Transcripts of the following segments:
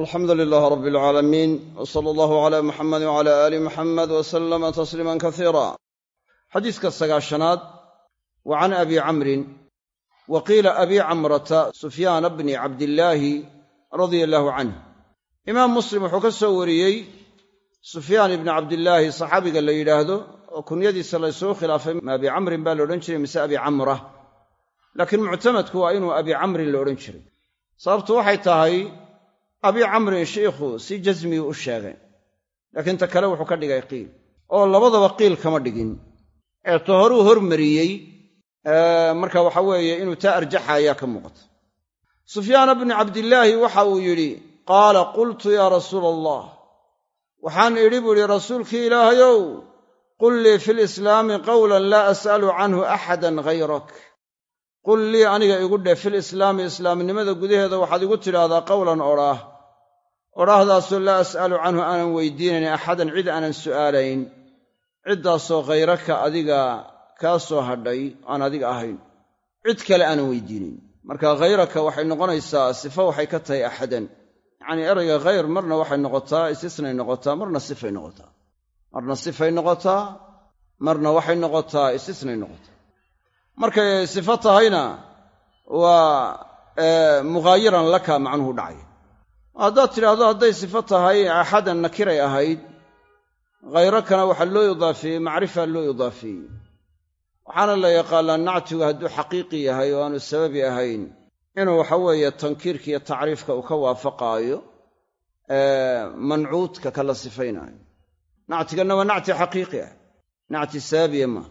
alxamdu lilaah rab alcaalamiin w sala allahu cala muxamedi wcala aali muxamed wa sallama tasliiman kasiira xadiiska sagaashanaad wa can abi camrin wa qiila abi camrata sufyaana bni cabdillaahi radia allahu canh imaam muslim wuxuu ka soo wariyey sufyaan ibni cabdillaahi saxaabiga la yidhaahdo oo kunyadiisa laysuu khilaafay. Ma abi camrin baa la odhan jiray mise abi camra laakiin muctamadku waa inuu abi camrin la odhan jiray. Sababtu waxay tahay abi camrin shiikhu si jasmiyuu u sheegay. Laakiin ta kale wuxuu ka dhigay qiil. Oo labadaba qiil kama dhigin. Ee ta horuu hormariyey marka waxa weeye inuu taa arjaxayaa ka muuqata sufyaana bni cabdillaahi waxa uu yidhi qaala qultu yaa rasuula allah waxaan idhi buu rasuulkii ilaahayow qul lii fi lislaami qawlan laa as'alu canhu axadan hayrak qul lii aniga igu dheh filislaami islaamnimada gudaheeda waxaad igu tidhaahdaa qowlan odhaah odhaahdaasoo laa as'alu canhu aanan weydiinayn axadan cid aanan su'aalayn ciddaasoo khayraka adiga kaa soo hadhay aan adiga ahayn. Cid kale aanan weydiinayn. Marka khayraka waxay noqonaysaa sifo waxay ka tahay axadan. Yacnii erayga khayr marna waxay noqotaa istisnay noqotaa marna sifay noqotaa. Marna sifay noqotaa marna waxay noqotaa istisnay noqotaa. Markay sifo tahayna waa mughaayiran laka macnuhu dhacaya haddaad tidhaahdo hadday sifo tahay axadan nakiray ahayd khayrakana waxaa loo idaafeeyey macrifa loo idaafeeyey waxaana la yaqaanaa nactigu hadduu xaqiiqi yahay oo aanu sababi ahayn inuu waxa weeye tankiirka iyo tacriifka uu ka waafaqaayo mancuudka kala sifaynaayo nactiganna waa nacti xaqiiqi ah nacti sababiya maaha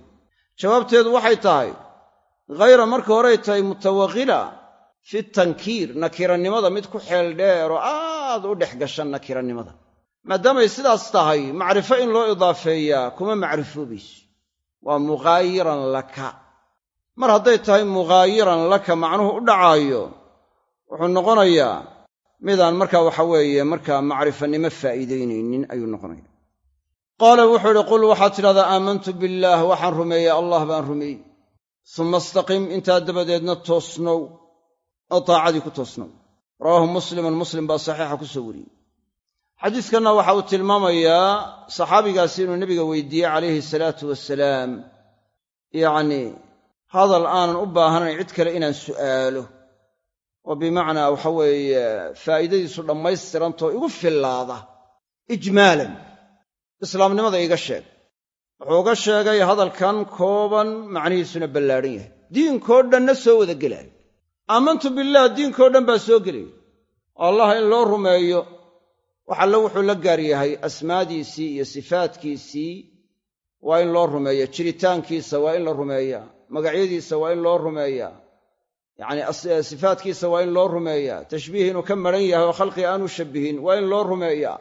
jawaabteedu waxay tahay khayra marka horey tahay mutawaqila fi tankiir nakirannimada mid ku xeel dheer oo aad u dhex gashan nakirannimada maadaamay sidaas tahay macrifo in loo idaafeeyaa kuma macrifoobayso waa mughaayiran laka. Mar hadday tahay mughaayiran laka macnuhu u dhacaayo wuxuu noqonayaa midaan markaa waxa weeye markaa macrifanimo faa'iidaynaynin ayuu noqonaya. Qaala wuxuu idhi qul waxaad tidhahdaa aamantu billaah waxaan rumeeyey allah baan rumeeyey. Suma istaqim intaa dabadeedna toosnow oo taacadii ku toosnow rawaahu muslimun muslim baa saxiixa ku soo wariyey. Xadiiskanna waxa uu tilmaamayaa saxaabigaasi inuu nebiga weydiiyey calayhi salaatu wasalaam yacnii hadal aanan u baahanayn cid kale inaan su'aalo. Oo bimacnaa waxa weeye faa'iidadiisu dhammaystirantoo igu fillaada ijmaalan islaamnimada iiga sheeg. Wuxuu uga sheegay hadalkan kooban macnihiisuna ballaadhan yahay. Diinkoo dhanna soo wada gelaayo aamantu billaah diinkoo dhan baa soo gelaya allah in loo rumeeyo wax alle wuxuu la gaar yahay asmaadiisii iyo sifaadkiisii waa in loo rumeeya. Jiritaankiisa waa in la rumeeyaa magacyadiisa waa in loo rumeeyaa yacnii sifaadkiisa waa in loo rumeeyaa tashbiih inuu ka maran yahay oo khalqi aanu shabbihin waa in loo rumeeyaa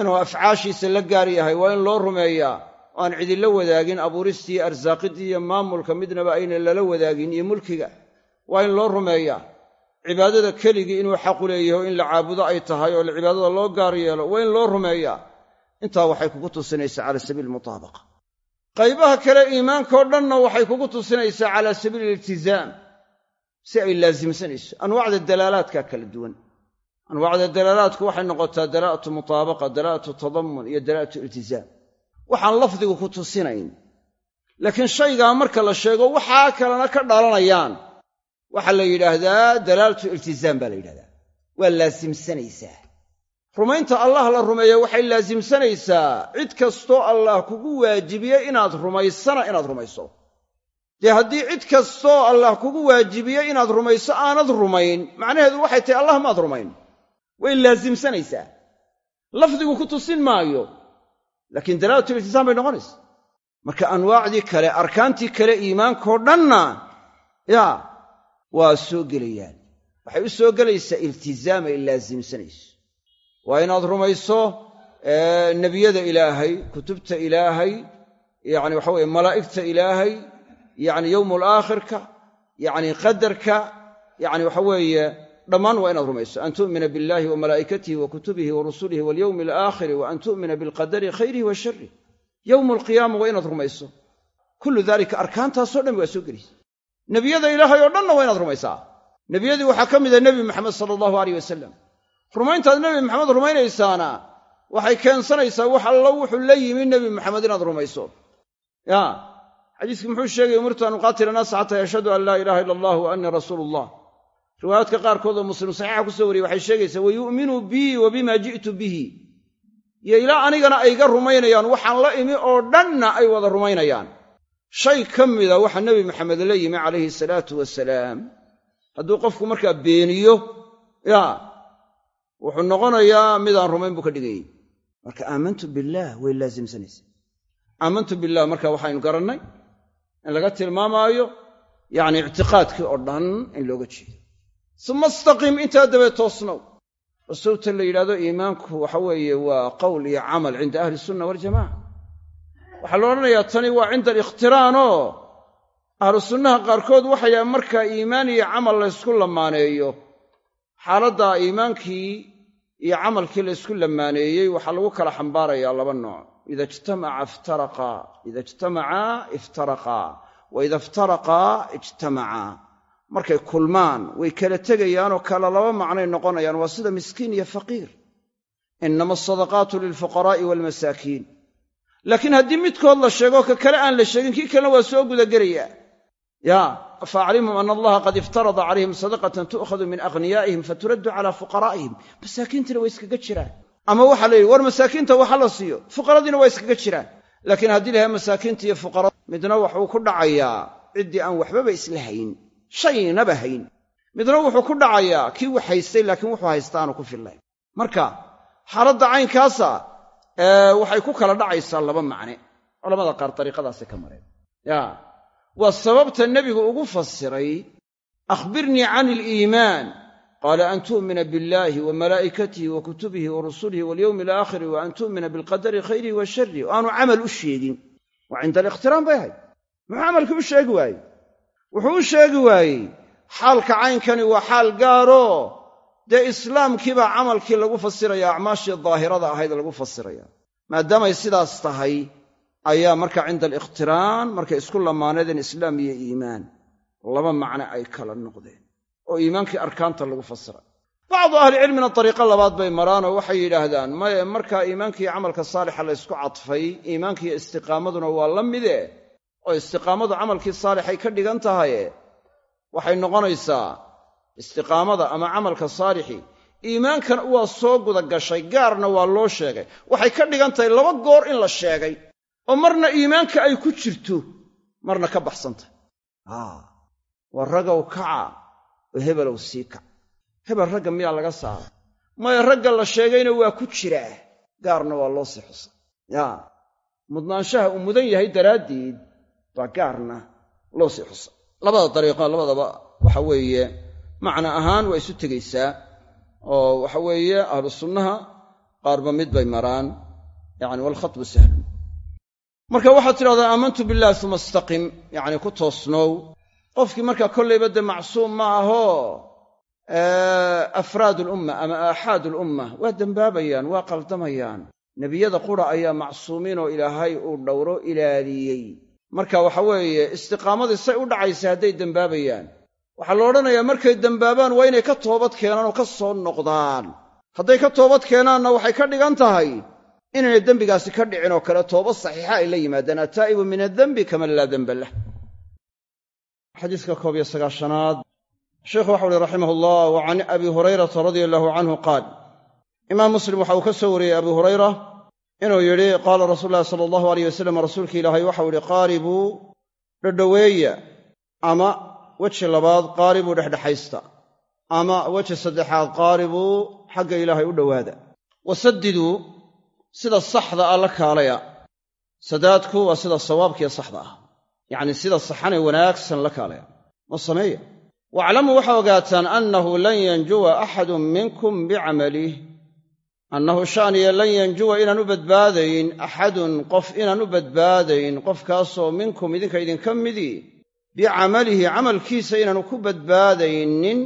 inuu afcaashiisa la gaar yahay waa in loo rumeeyaa oo aan cidila wadaagin abuuristii arsaaqidii iyo maamulka midnaba ayna lala wadaagin iyo mulkiga waa in loo rumeeyaa cibaadada keligii inuu xaqu leeyahay in la caabudo ay tahay oo cibaadada loo gaar yeelo waa in loo rumeeyaa intaa waxay kugu tusinaysaa cala sabiili mutaabaqa qaybaha kale iimaankao dhanna waxay kugu tusinaysaa cala sabiili iltizaam si ay laasimsanayso anwaacda dalaalaadka kala duwan. Anwaacda dalaalaadku waxay noqotaa dalaa'atu mutaabaqa dalaa'atu tadamun iyo dalaa'atu iltizaam. Waxaan lafdigu ku tusinayn. Laakiin shaygaa marka la sheego waxaa kalena ka dhalanayaan waxaa la yidhaahdaa dalaalatu iltizaam baa la yidhahdaa waa laasimsanaysaa rumaynta allah la rumeeya waxay laasimsanaysaa cid kastoo allah kugu waajibiye inaad rumaysana inaad rumayso. Dee haddii cid kastoo allah kugu waajibiye inaad rumayso aanad rumayn macnaheedu waxay tahay allah maad rumayn. Way laasimsanaysaa lafdigu ku tusin maayo laakiin dalaalatu iltisaam bay noqonaysa marka anwaacdii kale arkaantii kale iimaankao dhanna yaa waa soo gelayaan. Waxay u soo gelaysaa iltizaam ay laasimsanayso waa inaad rumayso nebiyada ilaahay kutubta ilaahay yacni waxa weye malaa'igta ilaahay yacni yowmul aakhirka yacni qadarka yacni waxa weeye dhammaan waa inaad rumayso. An tu'mina billahi wa malaa'ikatihi wa kutubihi wa rusulihi walyowmi alaakhiri wa an tu'mina bilqadari khayrihi wa sharih yowmu alqiyaama waa inaad rumayso. Kullu daalika arkaantaasoo dhan waa soo gelaysa nebiyada ilaahay oo dhanna waa inaad rumaysaa. Nebiyadii waxaa ka mida nebi maxamed sala allahu aleyh wasalam rumayntaad nebi maxamed rumaynaysaana waxay keensanaysaa wax allo wuxuu la yimi nebi maxamed inaad rumayso. Ya xadiiskii muxuu sheegay umirtu an uqaatila naasa xataa yashhadu an laa ilaha illa allah wa annii rasuulu allah riwaayaadka qaarkood oo muslim saxiixa ku soo wariyey waxay sheegaysaa wayu'minuu bii wa bima ji'tu bihi. Iyo ilaa anigana ayga rumaynayaan waxaan la imi oo dhanna ay wada rumaynayaan shay ka mida waxa nebi maxamed la yimi calayhi salaatu wasalaam hadduu qofku markaa beeniyo ya wuxuu noqonayaa midaan rumayn buu ka dhigayey marka aamantu billaah way laasimsanaysa aamantu billah marka waxaynu garannay in laga tilmaamaayo yacni ictiqaadkii oo dhan in looga jeedo. Suma istaqim intaa dabee toosnow. Rasuulta la yidhahdo iimaanku waxa weeye waa qowl iyo camal cinda ahli sunna waljamaca waxaa la odhanayaa tani waa cinda alikhhtiraanoo ahlu sunnaha qaarkood waxay dhahaan markaa iimaan iyo camal laysku lamaaneeyo. Xaaladda iimaankii iyo camalkii laysku lamaaneeyey waxaa lagu kala xambaarayaa laba nooc. Ida ijtamaca iftaraqa. Ida ijtamacaa iftaraqaa wa ida iftaraqaa ijtamacaa markay kulmaan way kala tegayaanoo kala laba macnay noqonayaan. Waa sida miskiin iyo faqiir. Inama asadaqaatu lilfuqaraa'i waalmasaakiin laakiin haddii midkood la sheego ka kale aan la sheegin kii kalena waa soo gudagelayaa ya faaclimhum ana allaha qad iftarada calayhim sadaqatan tu'khadu min aghniyaa'ihim faturaddu calaa fuqaraa'ihim masaakiintina waa iskaga jiraan. Ama waxaa la yidhi war masaakiinta waxa la siiyo. Fuqaradiina waa iskaga jiraan. Laakiin haddii lahay masaakiinta iyo fuqarada midna waxuu ku dhacayaa ciddii aan waxbaba isla hayn. Shaynaba hayn. Midna wuxuu ku dhacayaa kii wax haystay laakiin wuxuu haysta aanu ku fillayn marka xaaladda caynkaasa waxay ku kala dhacaysaa laba macne. Culamada qaar dariiqadaasay ka mareen. Ya. Waa sababta nebigu ugu fasiray akhbirnii can iliimaan qaala an tu'mina biاllahi wa malaa'ikatihi wa kutubihi wa rusulihi walyowmi alaakhiri wa an tu'mina bilqadari khayrihi wa sharih o aanu camal u sheegin. Waa cinda alikhtiraan bay ahayd. Muxuu camalkii u sheegi waayey? Wuxuu u sheegi waayey xaalka caynkani waa xaal gaaroo dee islaamkiibaa camalkii lagu fasiraya acmaashii daahirada ahayd lagu fasiraya. Maadaamay sidaas tahay ayaa marka cinda alikhtiraan markay isku lamaanadeen islaam iyo iimaan laba macne ay kala noqdeen oo iimaankii arkaanta lagu fasiray bacdu ahlicilmina dariiqo labaad bay maraanoo waxay yidhaahdaan maye markaa iimaankiiyo camalka saalixa la ysku cadfay iimaankiiyo istiqaamaduna waa la mide oo istiqaamadu camalkii saalixay ka dhigan tahaye waxay noqonaysaa istiqaamada ama camalka saalixi iimaankan waa soo guda gashay gaarna waa loo sheegay. Waxay ka dhigan tahay laba goor in la sheegay oo marna iimaanka ay ku jirto marna ka baxsantahy waa ragow kaca oo hebelow sii kac. Hebel ragga miyaa laga saara maya ragga la sheegayna waa ku jiraa? Gaarna waa loo sii xusa yaa mudnaanshaha uu mudan yahay daraaddeed baa gaarna loo sii xusa labada dariiqo labadaba waxa weeye macna ahaan waa isu tegaysaa oo waxa weeye ahlu sunnaha qaarba mid bay maraan yacni walkhatbu sahlun. Marka waxaad tidhahdaa aamantu billahi uma istaqim yacni ku toosnow qofkii markaa kollayba dee macsuum ma ahoo afraad alumma ama aaxaad alumma waa dembaabayaan waa qaldamayaan nebiyada qura ayaa macsuumiin oo ilaahay uu dhowro ilaaliyey. Marka waxa weeye istiqaamadii say u dhacaysa hadday dembaabayaan waxaa la odhanayaa markay dembaabaan waa inay ka toobad keenaan oo ka soo noqdaan. Hadday ka toobad keenaanna waxay ka dhigan tahay inaynay dembigaasi ka dhicin oo kale toobad saxiixa ay la yimaadaan attaa'ibu min addenbi kaman laa denba lah. Xadiiska koob iyo sagaashanaad sheikhu waxau uhi raximah allah wa can abi hurayrata radia allahu canhu qaal. Imaam muslim waxa uu ka soo wariyey abu hurayra inuu yidhi qaala rasuulu llahi sala allahu alayh wasalam rasuulki ilaahay waxau yidhi qaaribuu dhodhoweeya ama weji labaad qaaribuu dhexdhexaysta ama weji saddexaad qaaribuu xagga ilaahay u dhowaada. Wasaddiduu sida saxda ah la kaalaya. Sadaadku waa sida sawaabkiiyo saxda ah. Yacnii sida saxanee wanaagsan la kaalaya. Ma sameeya? Waaclamuu waxaa ogaataan annahu lan yanjuwa axadun minkum bicamalih annahu sha'niya lan yanjuwa inaan u badbaadayn axadun qof inaan u badbaadayn qofkaasoo minkum idinka idinka midii bicamalihi camalkiisa inaanu ku badbaadaynin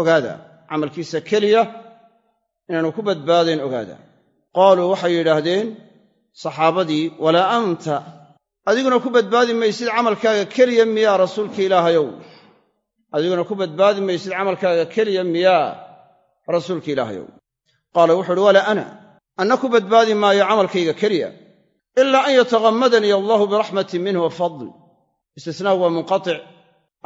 ogaada camalkiisa keliya inaanu ku badbaadayn ogaada qaaluu waxay yidhaahdeen saxaabadii walaa anta adiguna ku badbaadi maysid camalkaaga keliya miyaa rasuulka ilaahayow adiguna ku badbaadi maysid camalkaaga keliya miyaa rasuulka ilaahayow qaala wuxu uhi walaa ana anna ku badbaadi maayo camalkayga keliya ilaa an yataghammadanii allahu biraxmatin minhu wa fadl istisnaahu waa munqatic.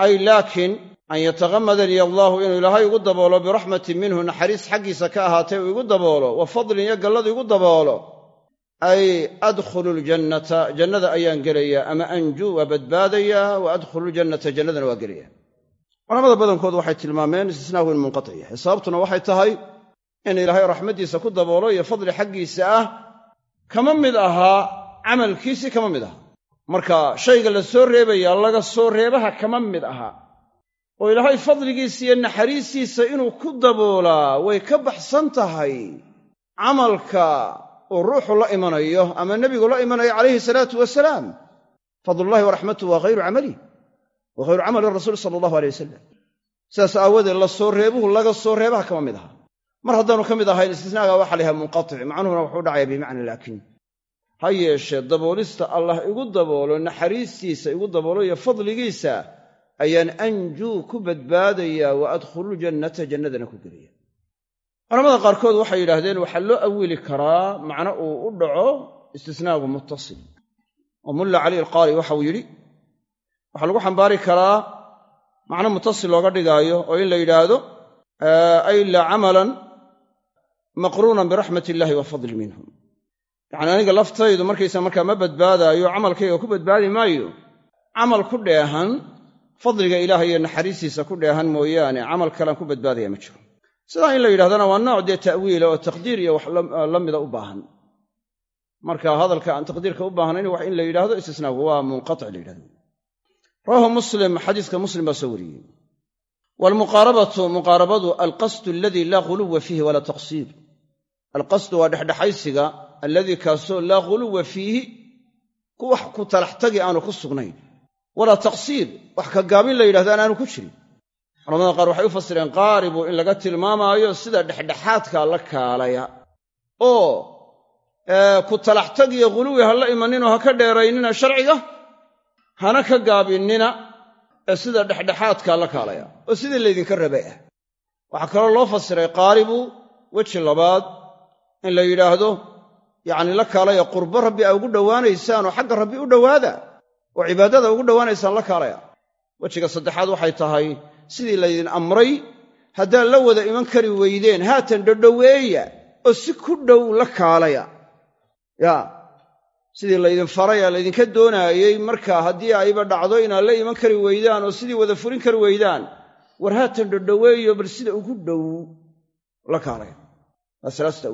Ay laakiin an yataghammadanii allaahu inuu ilaahay igu daboolo biraxmatin minhu naxariis xaggiisa ka ahaatay uu igu daboolo wa fadlin iyo galladu igu daboolo. Ay adkhulu ljannata jannada ayaan gelayaa ama anjuu waa badbaadayaa wa adkhulu ljannata jannadana waa gelayaa. Culamada badankood waxay tilmaameen istisnaahu in munqatic yahay sababtuna waxay tahay in ilaahay raxmaddiisa ku daboolo iyo fadli xaggiisa ah kama mid ahaa camalkiisii kama mid ahaa marka shayga la soo reebaya laga soo reebaha kama mid ahaa oo ilaahay fadligiisa iyo naxariistiisa inuu ku daboolaa way ka baxsan tahay camalka uu ruuxu la imanayo ama nebigu la imanayo calayhi salaatu wasalaam. Fadlullahi wa raxmatuhu waa hayru camalih wa hayru camali rasuul sala allahu alay wasalam sidaas aawadeed la soo reebuhu laga soo reebaha kama mid aha. Mar haddaanu ka mid ahayn istisnaaga waxa la munqatic macnuhuna wuxuu dhacaya bimacna laakin ha yeeshee daboolista allah igu daboolo naxariistiisa igu daboolo iyo fadligiisa ayaan anjuu ku badbaadayaa wa adkhulu ljannata jannadana ku gelaya culamada qaarkood waxay yidhaahdeen waxaa loo awili karaa macno uu u dhaco istisnaagu muttasil. Oo mulla cali alqaari waxauu yidhi waxaa lagu xambaari karaa macno muttasil looga dhigaayo oo in la yidhaahdo ay la camalan maqruunan biraxmat illaahi wa fadli minhum yacni aniga laftaydu markaysa markaa ma badbaadaayo camalkayga ku badbaadi maayo. Camal ku dheehan fadliga ilaahay iyo naxariistiisa ku dheehan mooyaane camal kalean ku badbaadaya ma jiro. Sidaa in la yidhahdana waa nooc dee ta'wiila oo taqdiir iyo wax la mida u baahan. Marka hadalka aan taqdiirka u baahnayn wax in la yidhaahdo istisnaagu waa munqatic la yidhahdo. Rawaahu muslim xadiiska muslim baa soo wariyey. Waalmuqaarabatu muqaarabadu alqasdu aladii laa ghuluwa fiihi walaa taqsiir alqasdu waa dhexdhexaysiga alladii kaasoo laa ghuluwa fiihi ku wax ku talaxtagi aanu ku sugnayn. Walaa taqsiir wax ka gaabin la yidhahdo aanu ku jirin. Culamada qaar waxay u fasireen qaaribu in laga tilmaamaayo sida dhexdhexaadka la kaalaya. Oo ku talaxtag iyo ghuluwi ha la imaninoo ha ka dheeraynina sharciga hana ka gaabinnina ee sida dhexdhexaadka la kaalaya. Oo sidii laydinka rabay ah. Waxaa kaloo loo fasiray qaaribu weji labaad in la yidhaahdo yacni la kaalaya qurbo rabbi aa ugu dhowaanaysaan oo xagga rabbi u dhowaada oo cibaadada ugu dhowaanaysaan la kaalaya. Wejiga saddexaad waxay tahay sidii laydin amray haddaad la wada iman kari weydeen haatan dhodhoweeya oo si ku dhow la kaalaya. Yaa sidii laydin faray ee laydinka doonaayey marka haddii ayba dhacdo inaad la iman kari weydaan oo sidii wada furin kari weydaan war haatan dhodhoweeyo bal sida ugu dhow la kaalaya. Waa salaasta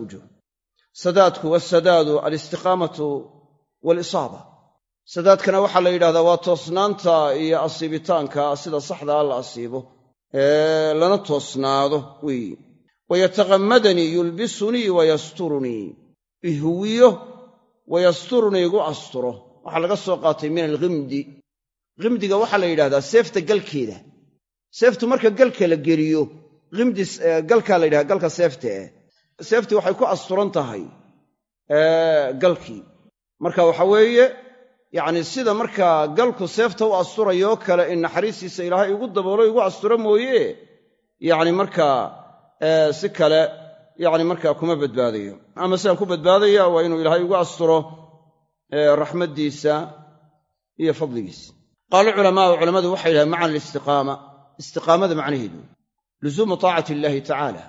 sadaadku wasadaadu alistiqaamatu waalisaaba sadaadkana waxaa la yidhahdaa waa toosnaanta iyo asiibitaanka sida saxdaa la asiibo. Ee lana toosnaado weeyi wayataqammadanii yulbisunii wayasturunii ihuwiyo wayasturunii igu asturo. Waxaa laga soo qaatay min alghimdi. Khimdiga waxaa la yidhahdaa seefta galkeeda. Seeftu marka galka la geliyo himdi galkaa la yidhahda galka seefta eh seeftii waxay ku asturan tahay galkii. Marka waxa weeye yacni sida markaa galku seefta u asturayoo kale in naxariistiisa ilaahay igu daboolo igu asturo mooye yacni markaa si kale yacni markaa kuma badbaadayo. Ama sidaan ku badbaadaya waa inuu ilaahay igu asturo raxmaddiisa iyo fadligiisa. Qaala culamaau culammadu waxay yidhahen macna alistiqaama istiqaamada macnaheedu luzuumu taacati illaahi tacaala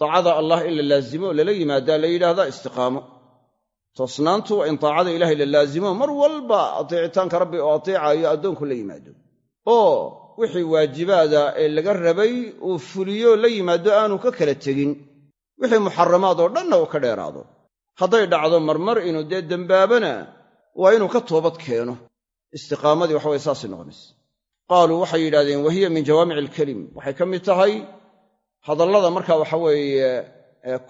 taacada allah in la laazimo lala yimaadaa la yidhaahdaa istiqaamo toosnaantu waa in taacada ilaahay la laazimo mar walba ateecitaanka rabbi oo ateecayo addoonku la yimaado oo wixii waajibaada ee laga rabay uu fuliyo la yimaado aanu ka kala tegin wixii muxaramaad oo dhanna uu ka dheeraado hadday dhacdo marmar inuu dee dembaabana waa inuu ka toobad keeno istiqaamadii waxaweye saasay noqonaysa qaaluu waxay yidhahdeen wahiya min jawaamici alkelim waxay ka mid tahay hadallada marka waxa weeye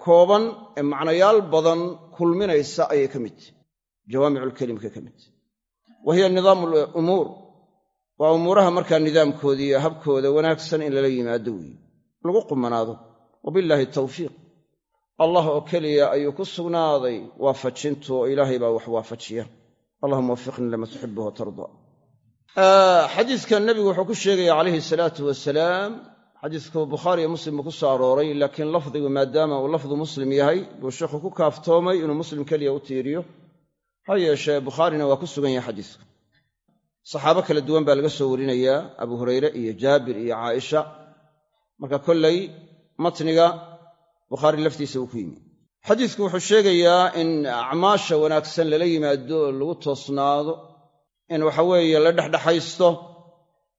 kooban ee macnayaal badan kulminaysa ayay ka mid. Tahy jawaamiculkelimkay ka mid. Tahy wa hiya nidaamu lumuur waa umuuraha markaa nidaamkooda iyo habkooda wanaagsan in lala yimaado weeye lagu qumanaado. Wabillaahi tawfiiq. Allah oo keliya ayuu ku sugnaaday waafajintu oo ilaahay baa wax waafajiya. Allahuma wafiqnii lama tuxibu watarda xadiidkan nebigu wuxuu ku sheegaya calayhi salaatu wasalaam xadiisku bukhaari iyo muslim buu ku soo arooray laakiin lafdigu maadaama uu lafdu muslim yahay buu sheikhu ku kaaftoomay inuu muslim keliya u tiiriyo. Ha yeeshee bukhaarina waa ku sugan yahay xadiisku. Saxaabo kala duwan baa laga soo warinayaa abu hurayre iyo jaabir iyo caaisha. Marka kollay matniga bukhaari laftiisa uu ku yimi. Xadiisku wuxuu sheegayaa in acmaasha wanaagsan lala yimaado oo lagu toosnaado in waxa weeye la dhexdhexaysto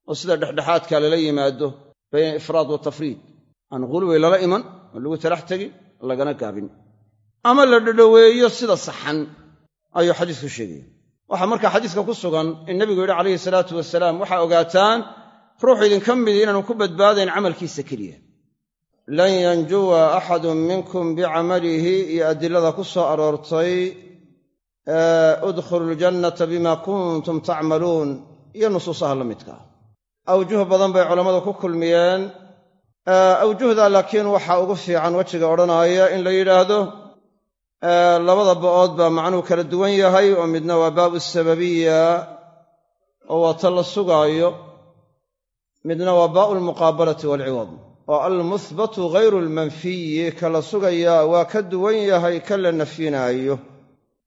oo sida dhexdhexaadka lala yimaado bayna ifraad wa tafriid aan ghuluwi lala iman oo lagu talax tegin lagana gaabin ama la dhadhoweeyo sida saxan ayuu xadiisku sheegaya waxaa markaa xadiiska ku sugan in nebigu yidhi calayhi salaatu wasalaam waxaa ogaataan ruuxu idinka midi inaanu ku badbaadayn camalkiisa keliya lan yanjuwa axadun minkum bicamalihi iyo adilada ku soo aroortay udkhulu ljannata bima kuntum tacmaluun iyo nusuusaha la midkaa awjuh badan bay culammadu ku kulmiyeen. Awjuhda laakiin waxaa ugu fiican wejiga odhanaaya in la yidhaahdo labada ba'ood baa macnuhu kala duwan yahay oo midna waa baabu sababiya oo waa ta la sugaayo. Midna waa baa'u lmuqaabalati waalciwad oo almuhbatu ghayru almanfiyi ka la sugayaa waa ka duwan yahay ka la nafyinaayo.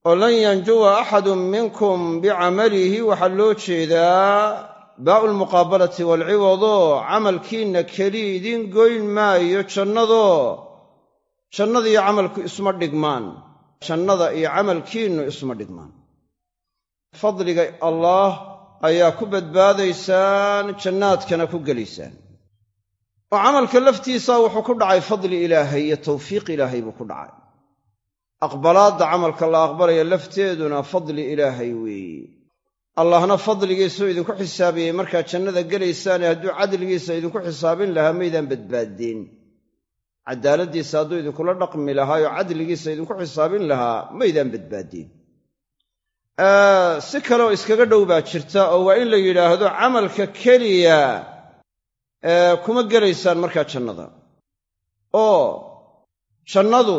Oo lan yanjuwa axadun minkum bicamalihi waxaa loo jeedaa baa'u lmuqaabalati waalciwadoo camalkiinna keli idiin goyn maayo jannadoo jannada iyo camalku isma dhigmaan. Jannada iyo camalkiinnu isma dhigmaan. Fadliga allaah ayaa ku badbaadaysaan jannaadkana ku gelaysaan. Oo camalka laftiisa wuxuu ku dhacay fadli ilaahay iyo tawfiiq ilaahay buu ku dhacay. Aqbalaadda camalka la aqbalaya lafteeduna fadli ilaahay weeye allahna fadligiisuu idinku xisaabiyey markaad jannada gelaysaane hadduu cadligiisa idinku xisaabin lahaa maydaan badbaaddeen cadaaladdiisa hadduu idinkula dhaqmi lahaa oo cadligiisa idinku xisaabin lahaa maydaan badbaaddeen si kaleoo iskaga dhow baa jirta oo waa in la yidhaahdo camalka keliya kuma gelaysaan markaa jannada. Oo jannadu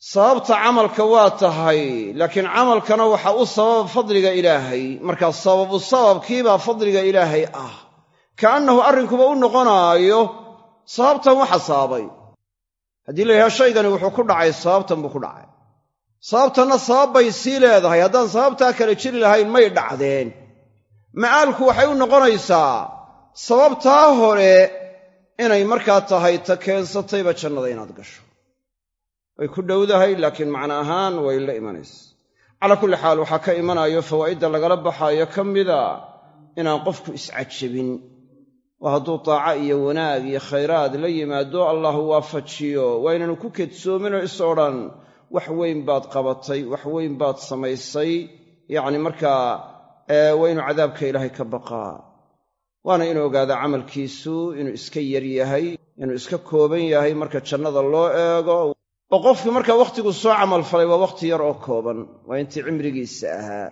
sababta camalka waa tahay laakiin camalkana waxa u sababa fadliga ilaahay. Markaa sababu sababkiibaa fadliga ilaahay ah. Ka'annahu arrinkuba u noqonaayo sababtan waxa sababay. Haddii la yidhaha shaygani wuxuu ku dhacay sababtan buu ku dhacay. Sababtanna sabab bay sii leedahay. Haddaan sababtaa kale jiri lahayn may dhacdeen. Ma'aalku waxay u noqonaysaa sababtaa hore inay markaa tahay ta keensatayba jannada inaad gasho way ku dhowdahay laakiin macno ahaan way la imanaysa. Calaa kulli xaal waxaa ka imanayo fawaa'idda lagala baxaayo ka mida inaan qofku iscajabin. Oo hadduu taaca iyo wanaag iyo khayraad la yimaado allahu waafajiyo waa inaanu ku kedsoominoo is odhan wax weyn baad qabatay wax weyn baad samaysay. Yacni markaa waa inuu cadaabka ilaahay ka baqaa waana inuu ogaada camalkiisu inuu iska yar yahay inuu iska kooban yahay marka jannada loo eego oo qofkii markaa wakhtigu soo camalfalay waa wakhti yar oo kooban waa intii cimrigiisa ahaa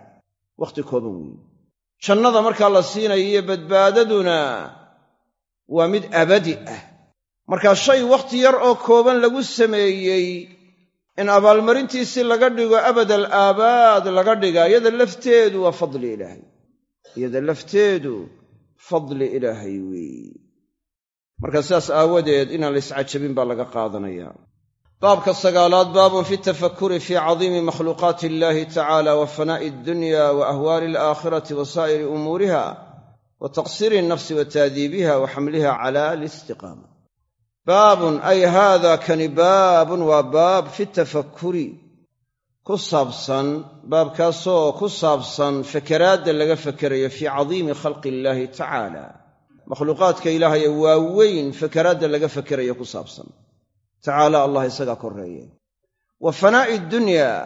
wakhti kooban weeye jannada markaa la siinayo iyo badbaadaduna waa mid abadi ah. Markaa shay wakhti yar oo kooban lagu sameeyey in abaalmarintiisii laga dhigo abadal aabaad laga dhiga iyada lafteedu waa fadli ilaahay. Iyada lafteedu fadli ilaahay weeye marka sidaas aawadeed inaan la iscajabin baa laga qaadanayaa baabka sagaalaad baabun fi tafakuri fi cadiimi makhluuqaati illahi tacala wa fanaa'i addunya wa ahwaali alaakhirati wa saa'iri umuuriha wa taqsiiri alnafsi wa taadiibiha wa xamliha cala alistiqaama. Baabun ay haada kani baabun waa baab fi tafakuri ku saabsan baabkaasoo ku saabsan fakeraadda laga fakerayo fii cadiimi khalqi illaahi tacaala. Makhluuqaadka ilaahay ee waaweyn fakeraadda laga fakerayo ku saabsan tacaala allah isagaa korreeye wa fanaa'i dunyaa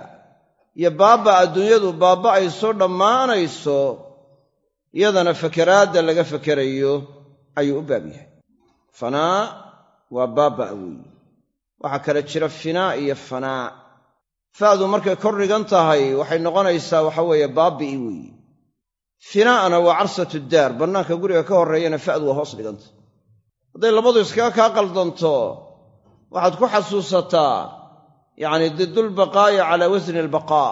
iyo baabba adduunyadu baaba'ayso dhammaanayso iyadana fakeraadda laga fakerayo ayuu u baab yahay. Fanaa waa baabba'a weeye waxaa kale jira finaa iyo fanaa. Fa'du markay kor dhigan tahay waxay noqonaysaa waxa weeye baabbi'i weeye finaa'na waa carsatu daar bannaanka guriga ka horreeyana fa'du waa hoos dhiganta hadday labadu iskaga kaa qaldanto waxaad ku xasuusataa yacni diddulbaqaa'i calaa wasni albaqaa.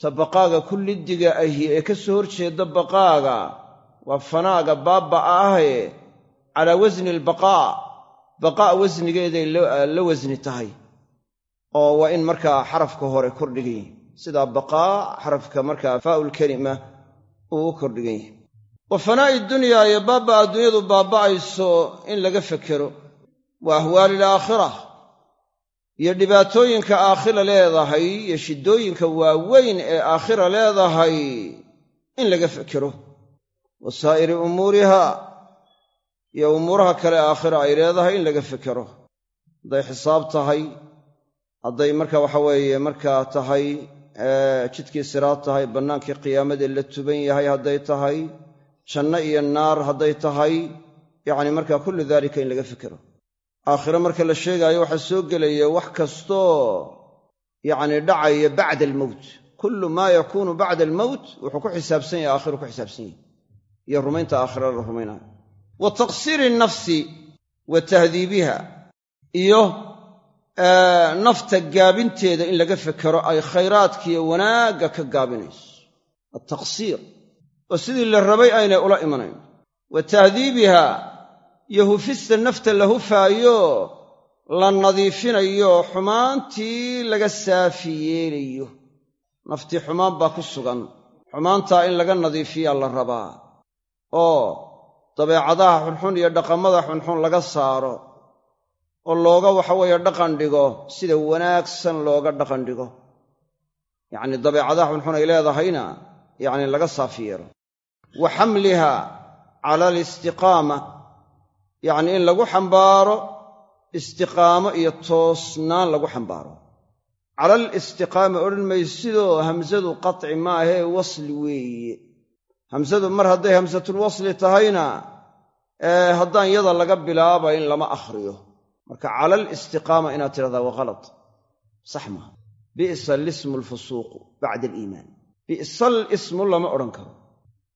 Ta baqaaga kulliddiga ahi ee ka soo horjeeda baqaaga waa fanaaga baabba'a ahee calaa wasni albaqaa. Baqaa wasnigeeday la wasni tahay oo waa in markaa xarafka hore kordhigan yahi sidaa baqaa xarafka markaa faa'ulkelima uu u kordhigan yahay wa fanaa'i dunyaa iyo baabba adduunyadu baaba'ayso in laga fekero wa ahwaali alaakhira iyo dhibaatooyinka aakhira leedahay iyo shiddooyinka waaweyn ee aakhira leedahay in laga fekero wa saa'iri umuuriha iyo umuuraha kale aakhira ay leedahay in laga fekero hadday xisaab tahay hadday marka waxa weeye markaa tahay jidkii siraad tahay bannaankii qiyaamadee la tuban yahay hadday tahay janno iyo naar hadday tahay yacni marka kullu daalika in laga fekero aakhire marka la sheegaayo waxaa soo gelaya wax kastoo yacni dhacaya bacda almowt kullu maa yakuunu bacda almowt wuxuu ku xisaabsan yahay aakhiru ku xisaabsan yahay. Iyo rumaynta aakhira la rumaynayo. Wa taqsiiri nafsi wa tahdiibiha iyo nafta gaabinteeda in laga fekero ay khayraadkiiyo wanaagga ka gaabinayso. Altaqsiir oo sidii la rabay aynay ula imanayn. Wa tahdiibiha iyo nafta la hufaayo la nadiifinayo xumaantii laga saafi yeelayo. Naftii xumaan baa ku sugan. Xumaantaa in laga nadiifiyaa la rabaa. Oo dabeecadaha xunxun iyo dhaqamada xunxun laga saaro oo looga waxaweeye dhaqan dhigo sida wanaagsan looga dhaqan dhigo. Yacnii dabeecadaha xunxun ay leedahayna yacni laga saafi yeelo. Wa xamliha cala alistiqaama yacnii in lagu xambaaro istiqaamo iyo toosnaan lagu xambaaro. Cala alistiqaama odhan maysidoo hamsadu qaci maahee wasli weeye. Hamsadu mar hadday hamsatulwasli tahayna haddaan yada laga bilaabayn lama akhriyo. Marka cala alistiqaama inaad tidhahdaa waa khalad sax maaha bi'sa lismu alfusuuqu bacda aliimaan. Bi'sal ismu lama odhan karo.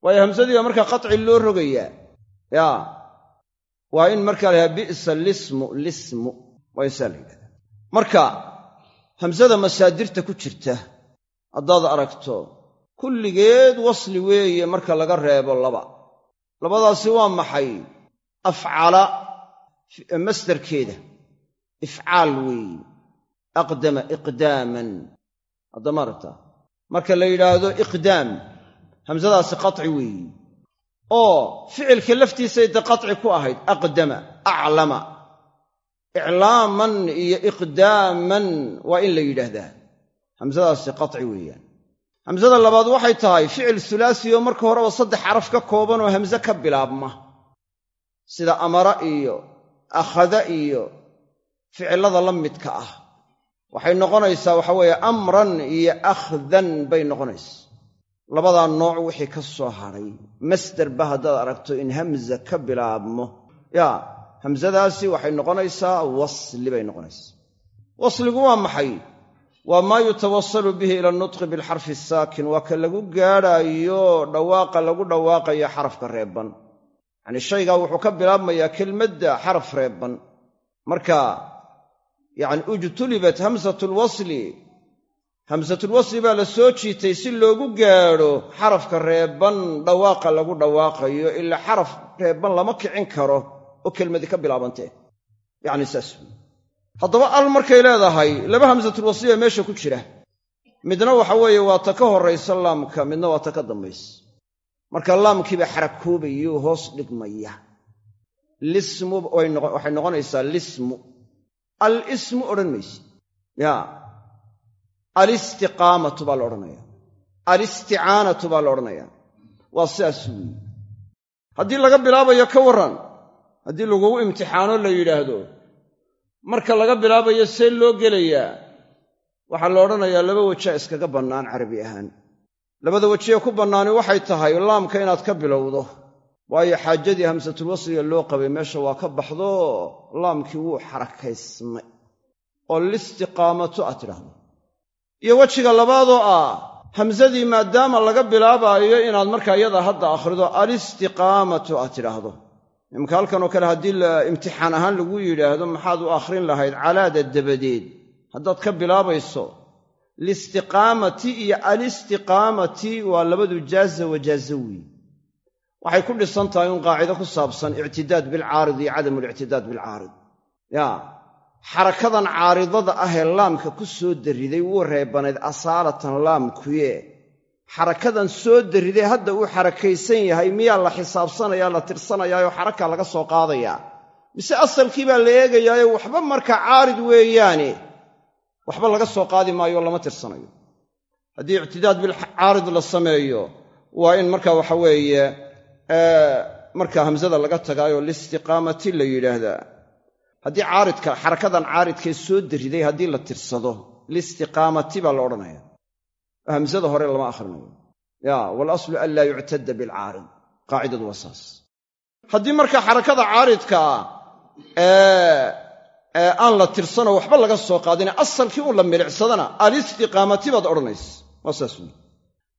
Waayo hamsadii baa markaa qaci loo rogayaa yaa waa in markaa la yhaha bi'sa lismu lismu. Waa insaa la yidhahdaa. Marka hamsada masaadirta ku jirta haddaad aragto kulligeed wasli weeye marka laga reebo laba. Labadaasi waa maxay? Afcala masdarkeeda. Ifcaal weeye. Aqdama iqdaaman. Haddama marka la yidhaahdo iqdaam hamsadaasi qaci weeye oo ficilka laftiisay de qaci ku ahayd aqdama aclama iclaaman iyo iqdaaman waa in la yidhaahdaa. Hamsadaasi qaci weeyaan. Hamsada labaad waxay tahay ficil sulaasi oo marka horeba saddex xaraf ka kooban oo hamse ka bilaabma. Sida amara iyo akhada iyo ficillada la midka ah. Waxay noqonaysaa waxa weeye amran iyo akhdan bay noqonaysaa labadaa nooc wixii ka soo hadhay masderba haddaad aragto in hamza ka bilaabmo. Yaa hamsadaasi waxay noqonaysaa wasli bay noqonaysaa. Wasligu waa maxay? Waa maa yutawasalu bihi ila nutqi bilxarfi saakin. Waa ka lagu gaadhaayo dhawaaqa lagu dhawaaqayo xarafka reebban. Yacnii shaygaa wuxuu ka bilaabmayaa kelmadda xaraf reebban. Marka yacni ujtulibat hamsatulwasli hamsatulwasli baa la soo jiitay si loogu gaadho xarafka reebban dhawaaqa lagu dhawaaqayo ilaa xaraf reebban lama kicin karo oo kelmadi ka bilaabantee. Yacni saas. Haddaba al markay leedahay laba hamsatulwasliya meesha ku jira. Midna waxa weeye waa ta ka horraysa laamka midna waa ta ka dambaysa. Marka laamkiiba xarakoobayo hoos dhigmaya. Lismu waxay noqonaysaa lismu. Al ismu odhan mayse ya alistiqaamatu baa la odhanaya. Alisticaanatu baa la odhanaya. Waa sidaas weeye haddii laga bilaabayo ka warran haddii lagugu imtixaano la yidhaahdo marka laga bilaabayo see loo gelayaa waxaa la odhanayaa laba wejaa iskaga bannaan carabi ahaan. Labada wejiyee ku bannaani waxay tahay laamka inaad ka bilowdo waayo xaajadii hamsatulwasliga loo qabay meesha waa ka baxdo laamkii wuu xarakaysmay. Oo listiqaamatu aad tidhaahdo iyo wejiga labaadoo ah hamsadii maadaama laga bilaabaayo inaad markaa iyada hadda akhrido alistiqaamatu aad tidhaahdo. Imka halkanoo kale haddii imtixaan ahaan lagu yidhaahdo maxaad u akhrin lahayd calaada dabadeed. Haddaad ka bilaabayso listiqaamati iyo alistiqaamati waa labadu jaaza wajaaza weeye waxay ku dhisan tahay un qaacido ku saabsan ictidaad bilcaarid iyo cadam lictidaad bilcaarid xarakadan caaridada ahee laamka ku soo darriday wuu reebanayd asaalatan laamkuye xarakadan soo darriday hadda uu xarakaysan yahay miyaa la xisaabsanayaa la tirsanayaayoo xaraka laga soo qaadayaa mise asalkii baa la eegayaayo waxba marka caarid weeyaane waxba laga soo qaadi maayo lama tirsanayo. Haddii ictidaad bilcaarid la sameeyo waa in marka waxa weeye marka hamsada laga tagaayoo listiqaamati la yidhaahdaa haddii caaridka xarakadan caaridkee soo darriday haddii la tirsado listiqaamati baa la odhanaya. Hamsada hore lama akhrinayo ya walaslu an laa yuctada bilcaarid qaacidadu waa saas. Haddii marka xarakada caaridkaa aan la tirsanoo waxba laga soo qaadine asalkii u la milicsadana alistiqaamati baad odhanaysa waa saas. wey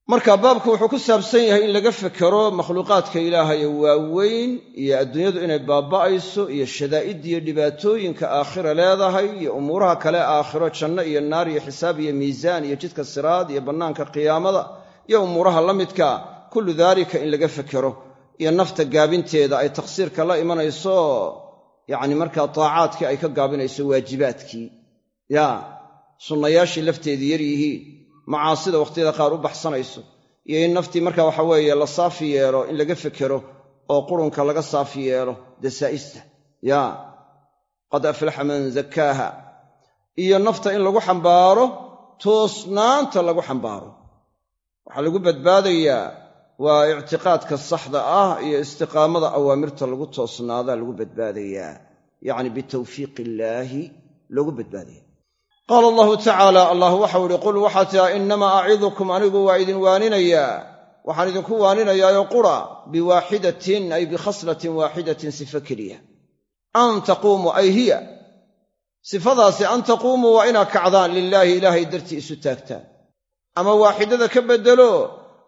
marka baabku wuxuu ku saabsan yahay in laga fekero makhluuqaadka ilaahaye waaweyn iyo adduunyadu inay baaba'ayso iyo shadaa'iddiiyo dhibaatooyinka aakhira leedahay iyo umuuraha kale aakhiro janno iyo naar iyo xisaab iyo miisaan iyo jidka siraad iyo bannaanka qiyaamada iyo umuuraha la midka kullu daalika in laga fekero iyo nafta gaabinteeda ay taqsiirka la imanayso yacni markaa taacaadkii ay ka gaabinayso waajibaadkii. Ya sunnayaashii lafteedii yar yihiin macaasida wakhtiyada qaar u baxsanayso. Iyo in naftii marka waxa weeye la saafi yeelo in laga fekero oo qurunka laga saafi yeelo dasaa'ista ya qad aflaxa man zakkaaha. Iyo nafta in lagu xambaaro toosnaanta lagu xambaaro. Waxaa lagu badbaadayaa waa ictiqaadka saxda ah iyo istiqaamada awaamirta lagu toosnaadaa lagu badbaadayaa yacni bitawfiiq illaahi loogu badbaadaya qaala allahu tacaala allah waxau ihi qul waxaa tihaa acidukum anigu waa idin waaninayaa waxaan idinku waaninayaayo qura biwaaxidatin ay bikhaslatin waaxidatin sifa keliya. An taquumuu ay hiya. Sifadaasi an taquumuu waa inaad kacdaan lilaahi ilaahay dartii isu taagtaan. Ama waaxidada ka beddelo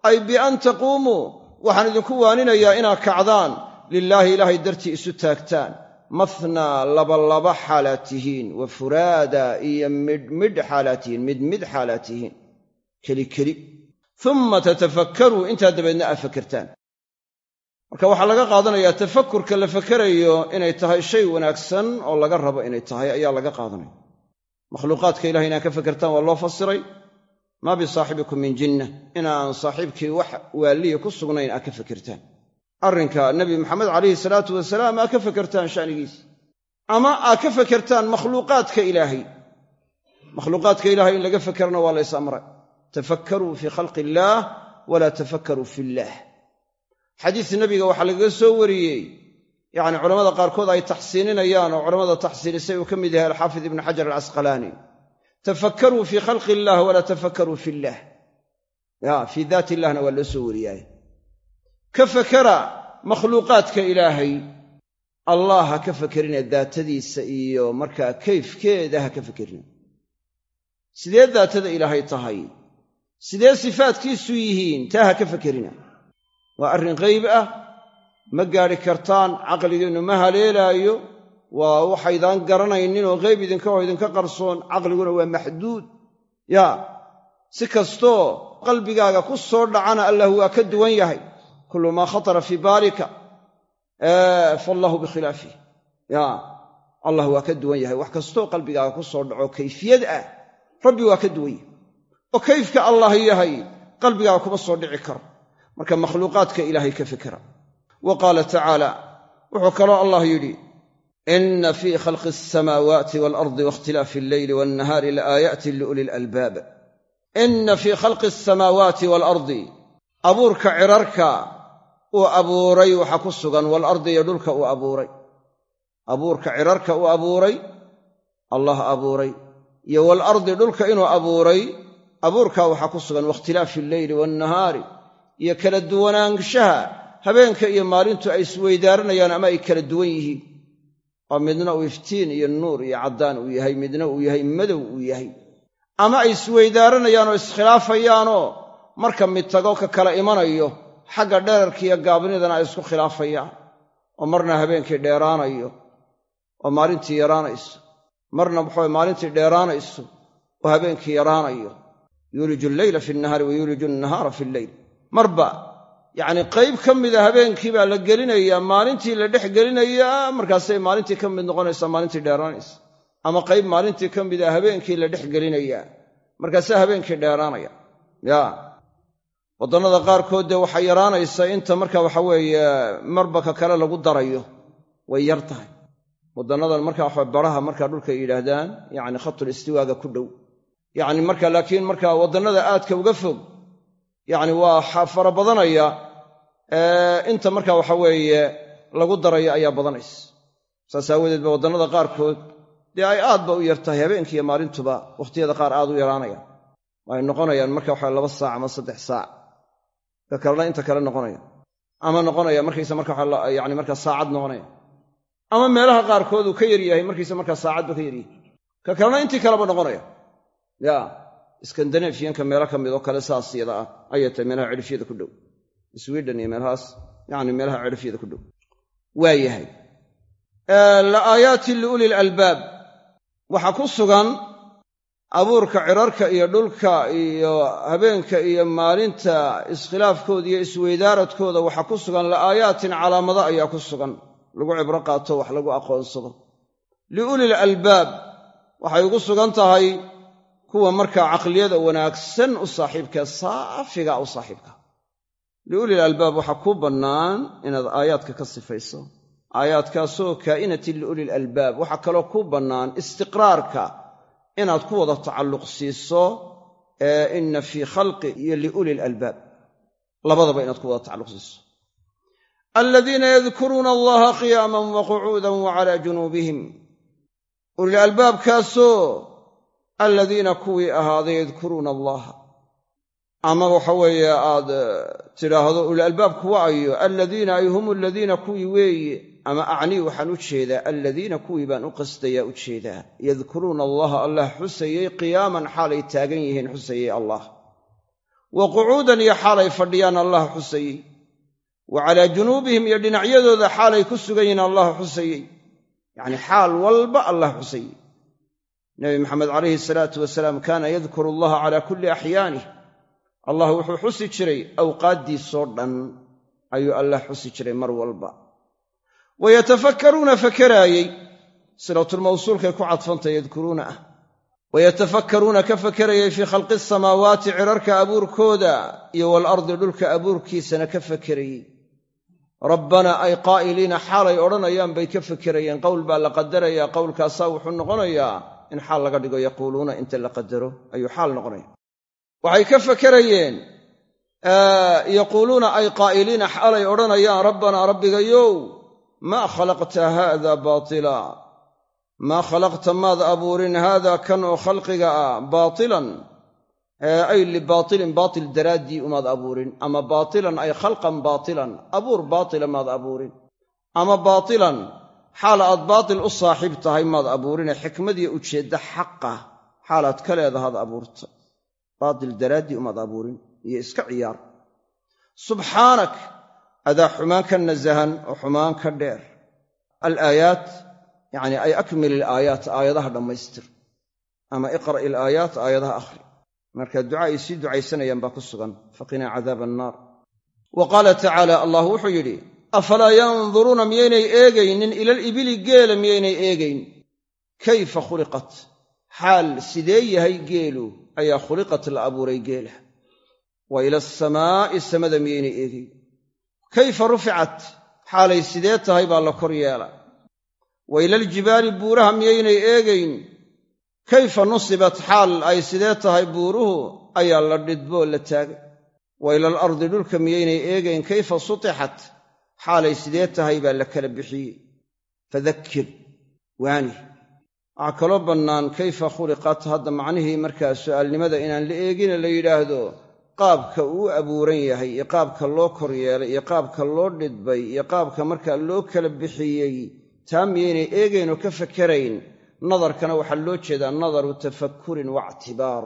ay bian taquumuu waxaan idinku waaninayaa inaad kacdaan lilaahi ilaahay dartii isu taagtaan mathnaa labalaba xaalaad tihiin wa furaada iyo midhmidh xaalaad tihiin midmid xaalaad tihiin keli keli. Umma tatafakkaruu intaa dabeedna aad fakertaan marka waxaa laga qaadanayaa tafakurka la fakerayo inay tahay shay wanaagsan oo laga rabo inay tahay ayaa laga qaadanaya. Makhluuqaadka ilahay inaad ka fakertaan waa loo fasiray. Maa bisaaxibikum min jinna inaan saaxiibkii wax waaliya ku sugnayn aad ka fakertaan arrinka nebi maxamed calayhi salaatu wasalaam aad ka fakertaan shanigiisa ama aad ka fakertaan makhluuqaadka ilaahay. Makhluuqaadka ilahay in laga fakerna waa lays amray. Tafakkaruu fii khalqi illaah walaa tafakkaruu fi illaah xadiis nebiga waxaa lagaga soo wariyey. Yacni culamada qaarkood ay taxsiininayaan oo culamada taxsiinisay uu ka mid yahay alxaafid ibnu xajar alcasqalaani tafakkaruu fii khalqi illaah walaa tafakkaruu fi illaah fii daat illahna waa loo soo wariyaaye ka fakera makhluuqaadka ilaahay allah ha ka fakerina daatadiisa iyo markaa kayfkeeda ha ka fakerina sidee daatada ilaahay tahay? Sidee sifaadkiisu yihiin? Taa ha ka fakerina waa arrin qayb ah. Ma gaadhi kartaan caqligiinnu ma haleelaayo. Waa waxaydaan garanayninoo qayb idinka oo idinka qarsoon. Caqliguna waa maxduud. Yaa si kastoo qalbigaaga ku soo dhacana allah waa ka duwan yahay kullu maa khatara fii baalika faallahu bikhilaafih ya allah waa ka duwan yahay wax kastoo qalbigaaga ku soo dhaco kayfiyad ah rabbi waa ka duwan yahay oo kayfka allah yahay qalbigaaga kuma soo dhici karo marka makhluuqaadka ilaahay ka fikra wa qaala tacaala wuxuu kaloo allah yidhi ina fii khalqi alsamaawaati waalardi waاkhtilaafi alleyli waannahaari laaayatin liuli lalbaab ina fii khalqi alsamaawaati waalardi abuurka cirarka uu abuuray waxa ku sugan waalardi iyo dhulka uu abuuray. Abuurka cirarka uu abuuray allah abuuray. Iyo waalardi dhulka inuu abuuray abuurkaa waxaa ku sugan wakhtilaafi alleyli waannahaari iyo kala duwanaanshaha habeenka iyo maalintu ay isweydaaranayaan ama ay kala duwan yihiin. Oo midna uu iftiin iyo nuur iyo caddaan uu yahay midna uu yahay madow uu yahay. Ama ay isweydaaranayaan oo iskhilaafayaanoo marka mid tago ka kala imanayo xagga dherarkiiyo gaabnidana ay isku khilaafayaan. Oo marna habeenkii dheeraanayo oo maalintii yaraanayso. Marna waxawaye maalintii dheeraanayso oo habeenkii yaraanayo. Yuuliju alleyla fi nnahaari wa yuuliju annahaara fi lleyl. Marba yacni qayb ka mida habeenkii baa la gelinayaa maalintii la dhex gelinayaa markaasay maalintii ka mid noqonaysaa maalintii dheeraanaysa. Ama qayb maalintii ka mida habeenkii la dhex gelinayaa markaasaa habeenkii dheeraanaya ya waddannada qaarkood dee waxaa yaraanaysa inta marka waxa weeye marba ka kale lagu darayo way yar tahay. Waddannadan marka waxa baraha markaa dhulka yidhaahdaan yacni khatul istiwaaga ku dhow. Yacni marka laakiin marka waddannada aadka uga fog yacni waa fara badanaya inta marka waxa weeye lagu darayo ayaa badanaysa. Saas aawadeed ba waddannada qaarkood dee ay aad ba u yar tahay habeenkiiyo maalintuba wakhtiyada qaar aad u yaraanayaan. Ay noqonayaan marka waxa laba saac ama saddex saac ka kalena inta kale noqonaya. Ama noqonaya markaysa marka yani markaa saacad noqonaya. Ama meelaha qaarkood uu ka yar yahay markaysa markaa saacadba ka yaryahay ka kalena intii kaleba noqonaya. Ya iskandanefiyanka meelo ka mid oo kale saas yada ah ayay tahay meelaha cidhifyada ku dhow. Swiden iyo meelahaas yani meelaha cidhifyada ku dhow. Waa yahay. Liuli lalbaab waxaa ku sugan abuurka cirarka iyo dhulka iyo habeenka iyo maalinta iskhilaafkooda iyo isweydaaradkooda waxaa ku sugan la'aayaatin calaamado ayaa ku sugan. Lagu cibro qaato wax lagu aqoonsado. Liulil albaab waxay ugu sugan tahay kuwa markaa caqliyada wanaagsan u saaxiibkae saafiga u saaxiibka. Liulil albaab waxaa kuu bannaan inaad aayaadka ka sifayso. Aayaadkaasoo kaa'inatin liulil albaab waxaa kaloo kuu bannaan istiqraarka inaad ku wada tacalluq siiso inna fii khalqi iyo liulil albaab labadaba inaad ku wada tacalluq siiso. Aladiina yadkuruuna allaha qiyaaman wa qucuudan wa calaa junuubihim. Ulil albaabkaasoo aladiina kuwii ahaaday yadkuruuna allaha. Ama waxa weeye aad tidhaahdo ulil albaabku wa ayo aladiina ay hum aladiina kuwii weeye ama acnii waxaan u jeedaa aladiina kuwii baan u qasdayaa u jeedaa. Yadkuruuna allaha allah xusayey qiyaaman xaalay taagan yihiin xusayey allah. Wa qucuudan iyo xaalay fadhiyaan allah xusayey wa calaa junuubihim iyo dhinacyadooda xaalay ku sugan yihiin allah xusayey yacni xaal walba allah xusayey nebi maxamed calayhi salaatu wasalaam kaana yadkuru allaha calaa kulli axyaanih allah wuxuu xusi jiray awqaaddiisoo dhan ayuu allah xusi jiray mar walba wa yatafakkaruuna fakaraayey silatulmawsuulkay ku cadfantay yadkuruuna ah wa yatafakkaruuna ka fakarayey fii khalqi asamaawaati cirarka abuurkooda iyo waalardi dhulka abuurkiisana ka fakarayey rabbanaa ay qaa'iliina xaalay odhanayaan bay ka fakerayeen qowl baa la qadarayaa qowlkaasaa wuxuu noqonayaa in xaal laga dhigo yaquuluuna inta la qadaro ayuu xaal noqonaya waxay ka fakerayeen yaquuluuna ay qaa'iliina xaalay odhanayaan rabbanaa rabbigayow maa khalaqta haada baatila? Maa khalaqta maad abuurin haada kan oo khalqiga ah baatilan? Ay libaatilin baatil daraaddii umaad abuurin. Ama baatilan ay khalqan baatilan. Abuur baatila maad abuurin. Ama baatilan xaal aad baatil u saaxiib tahay maad abuurine xikmadiyo ujeedda xaqa xaalaad ka leedahaad abuurta. Baatil daraaddii umaad abuurin. Iyo iska ciyaar. Subxaanak adaa xumaan ka nasahan oo xumaan ka dheer alaayaat yacni ay akmil ilaayaat aayadaha dhammaystir ama iqra' ilaayaat aayadaha akhri marka duca ay sii ducaysanayaan baa ku sugan faqinaa cadaaba annaar wa qaala tacaala allah wuxuu yidhi afalaa yanduruuna miyaynay eegaynin ilal ibili geela miyaynay eegayn kayfa khuliqat xaal sidee yahay geelu ayaa khuliqat la abuuray geela wa ila asamaa'i samada miyaynay eegayn kayfa ruficat xaalay sidee tahay baa la kor yeela wa ilaljibaali buuraha miyaynay eegayn kayfa nusibat xaal ay sidee tahay buuruhu ayaa la dhidboo la taagay wa ilal ardi dhulka miyaynay eegayn kayfa sutixat xaalay sidee tahay baa la kala bixiyey fadakkir waani waxaa kaloo bannaan kayfa khuliqat hadda macnihii markaa su'aalnimada inaan la eegina la yidhaahdo qaabka uu abuuran yahay iyo qaabka loo kor yeelay iyo qaabka loo dhidbay iyo qaabka markaa loo kala bixiyey taa miyaynay eegaynoo ka fakarayn nadarkana waxaa loo jeedaa nadaru tafakkurin waictibaar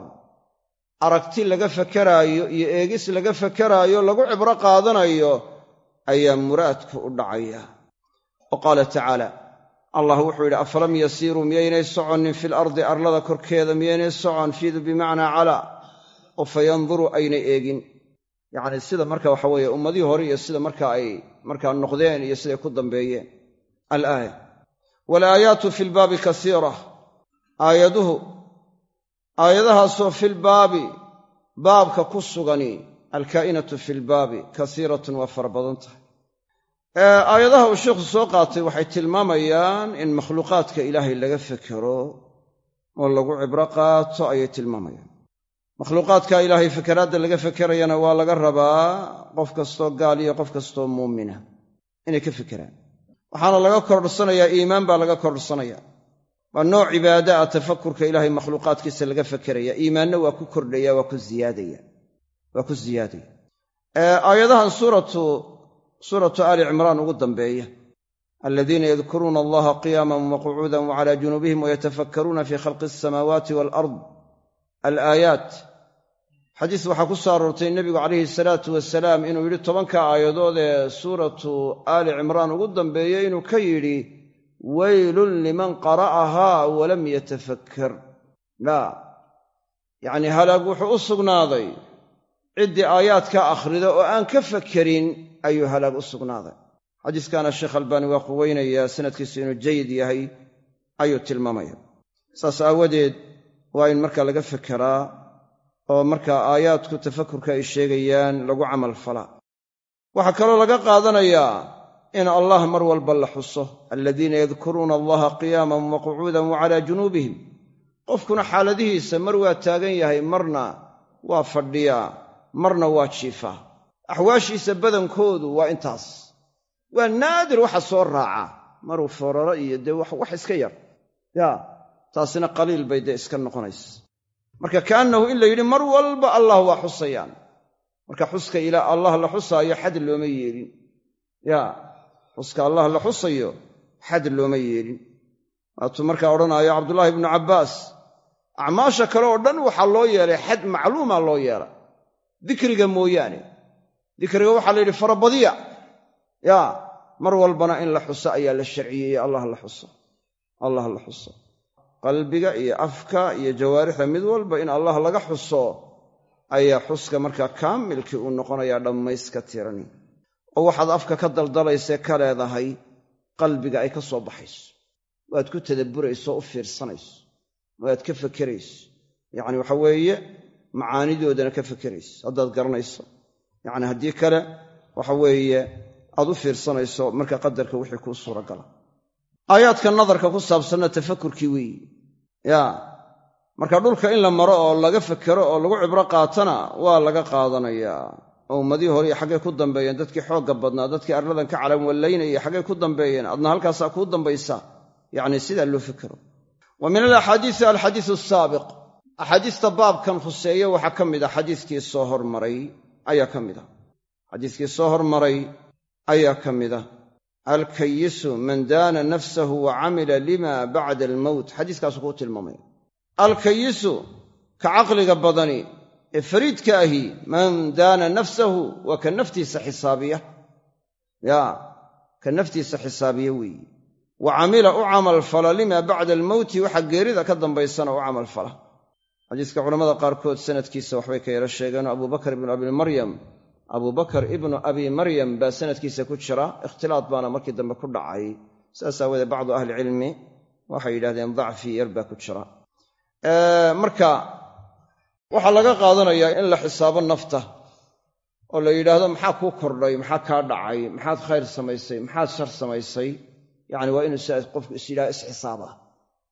aragti laga fakaraayo iyo eegis laga fakaraayo lagu cibro qaadanayo ayaa muraadku u dhacaya. Wa qaala tacaala allah wuxuu yidhi afalam yasiiruu miyaynay soconnin fil ardi arlada korkeeda miyaynay socon fiidu bimacnaa calaa oo fa aynay eegin. Yacni sida marka waxa weeye ummadihii hore iyo sida marka ay markaa noqdeen iyo siday ku dambeeyeen. Alaaya walaayaatu fi lbaabi kasiira. Aayaduhu aayadahaasoo filbaabi baabka ku sugani alkaa'inatu fi lbaabi kasiiratun waa fara badan tahay. Aayadaha uu sheikhu soo qaatay waxay tilmaamayaan in makhluuqaadka ilaahay laga fekero oo lagu cibro qaato ayay tilmaamayaan makhluuqaadka ilaahay fikeraadda laga fekerayana waa laga rabaa qof kastoo gaal iyo qof kastoo muumina inay ka fekeraan waxaana laga kordhsanayaa iimaan baa laga kordhsanaya waa nooc cibaada ah tafakurka ilaahay makhluuqaadkiisa laga fekeraya iimaanna waa ku kordhaya waa ku ziyaadaya waa ku ziyaadaya aayadahan suuratu suuratu aali cimraan ugu dambeeya. Aladiina yadkuruuna allaha qiyaaman waqucuudan wacala junuubihim wayatafakkaruuna fi khalqi alsamaawaati walard alaayaat xadiis waxaa ku soo aroortay nebigu calayhi salaatu wasalaam inuu yidhi tobanka aayadood ee suuratu aali cimraan ugu dambeeyey inuu ka yidhi weylun liman qara'ahaa walam yatafakkar. Laa yacnii halaag wuxuu u sugnaaday. Ciddii aayaadka akhrida oo aan ka fakerin ayuu halaag u sugnaaday. Xadiiskaana sheekh albaani waa quweynayaa sanadkiisu inuu jayid yahay ayuu tilmaamaya. Saas aawadeed waa in marka laga fekeraa oo markaa aayaadku tafakurka ay sheegayaan lagu camal falaa waxaa kaloo laga qaadanayaa in allah mar walba la xuso aladiina yadkuruuna allaha qiyaaman wa qucuudan wa calaa junuubihim qofkuna xaaladihiisa mar waa taagan yahay marna waa fadhiyaa marna waa jiifaa axwaashiisa badankoodu waa intaas. Waa naadir waxa soo raaca maruu fooraro iyo dee wax iska yar. Yaa taasina qaliil bay dee iska noqonaysa marka kaannahu in la yidhi mar walba allah waa xusayaan. Marka xuska ilaa allah la xusaayo xad looma yeelin yaa xuska allah la xusayo xad looma yeelin waatuu markaa odhanaayo cabdullaahi ibnu cabbaas acmaasha kale oo dhan waxaa loo yeelay xad macluuma loo yeelay dikriga mooyaane. Dikriga waxaa la yidhi farabadiya yaa mar walbana in la xuso ayaa la sharciyeeyey allah la xuso. Allah la xuso qalbiga iyo afka iyo jawaarixda mid walba in allah laga xuso ayaa xuska markaa kaamilkii uu noqonayaa dhammayska tirani. Oo waxaad afka ka daldalaysee ka leedahay qalbiga ay ka soo baxayso. Waad ku tadabburayso u fiirsanayso. Waad ka fekerayso yacni waxa weeye macaanidoodana ka fekerayso haddaad garanayso. Yacni haddii kale waxa weeye aad u fiirsanayso marka qadarka wixii kuu suuragala aayaadka nadarka ku saabsanna tafakurkii weeyi. Yaa marka dhulka in la maro oo laga fekero oo lagu cibro qaatana waa laga qaadanayaa oo ummadihii hore iyo xaggay ku dambeeyeen dadkii xoogga badnaa dadkii arladan ka calanwallaynaya xaggay ku dambeeyeen adna halkaasaa kuu dambaysa. Yacni sidaa loo fekero wa min alaxaadiisi alxadiisu asaabiq axaadiista baabkan khuseeye waxaa ka mid a xadiiskii soo hormaray ayaa ka mid a xadiiskii soo hormaray ayaa ka mid a alkayisu man daana nafsahu wa camila lima bacda almowt. Xadiiskaasuu kuu tilmaamaya alkayisu ka caqliga badani ee fariidka ahi man daana nafsahu waa ka naftiisa xisaabiya. Yaa ka naftiisa xisaabiya weeye wa camila u camalfala lima bacda almowti waxa geerida ka dambaysana u camalfala xadiiska culamada qaarkood sanadkiisa waxbay ka yaro sheegeenoo abubakar ibnu abi maryam abubakar ibnu abi maryam baa sanadkiisa ku jira. Ikhtilaad baana markii dambe ku dhacay. Saas aawoodee bacdu ahlicilmi waxay yidhahdeen dacfi yar baa ku jira. Marka waxaa laga qaadanayaa in la xisaabo nafta oo la yidhaahdo maxaa kuu kordhay maxaa kaa dhacay maxaad khayr samaysay maxaad shar samaysay. Yacni waa inuu qofku is yidhaha isxisaabaa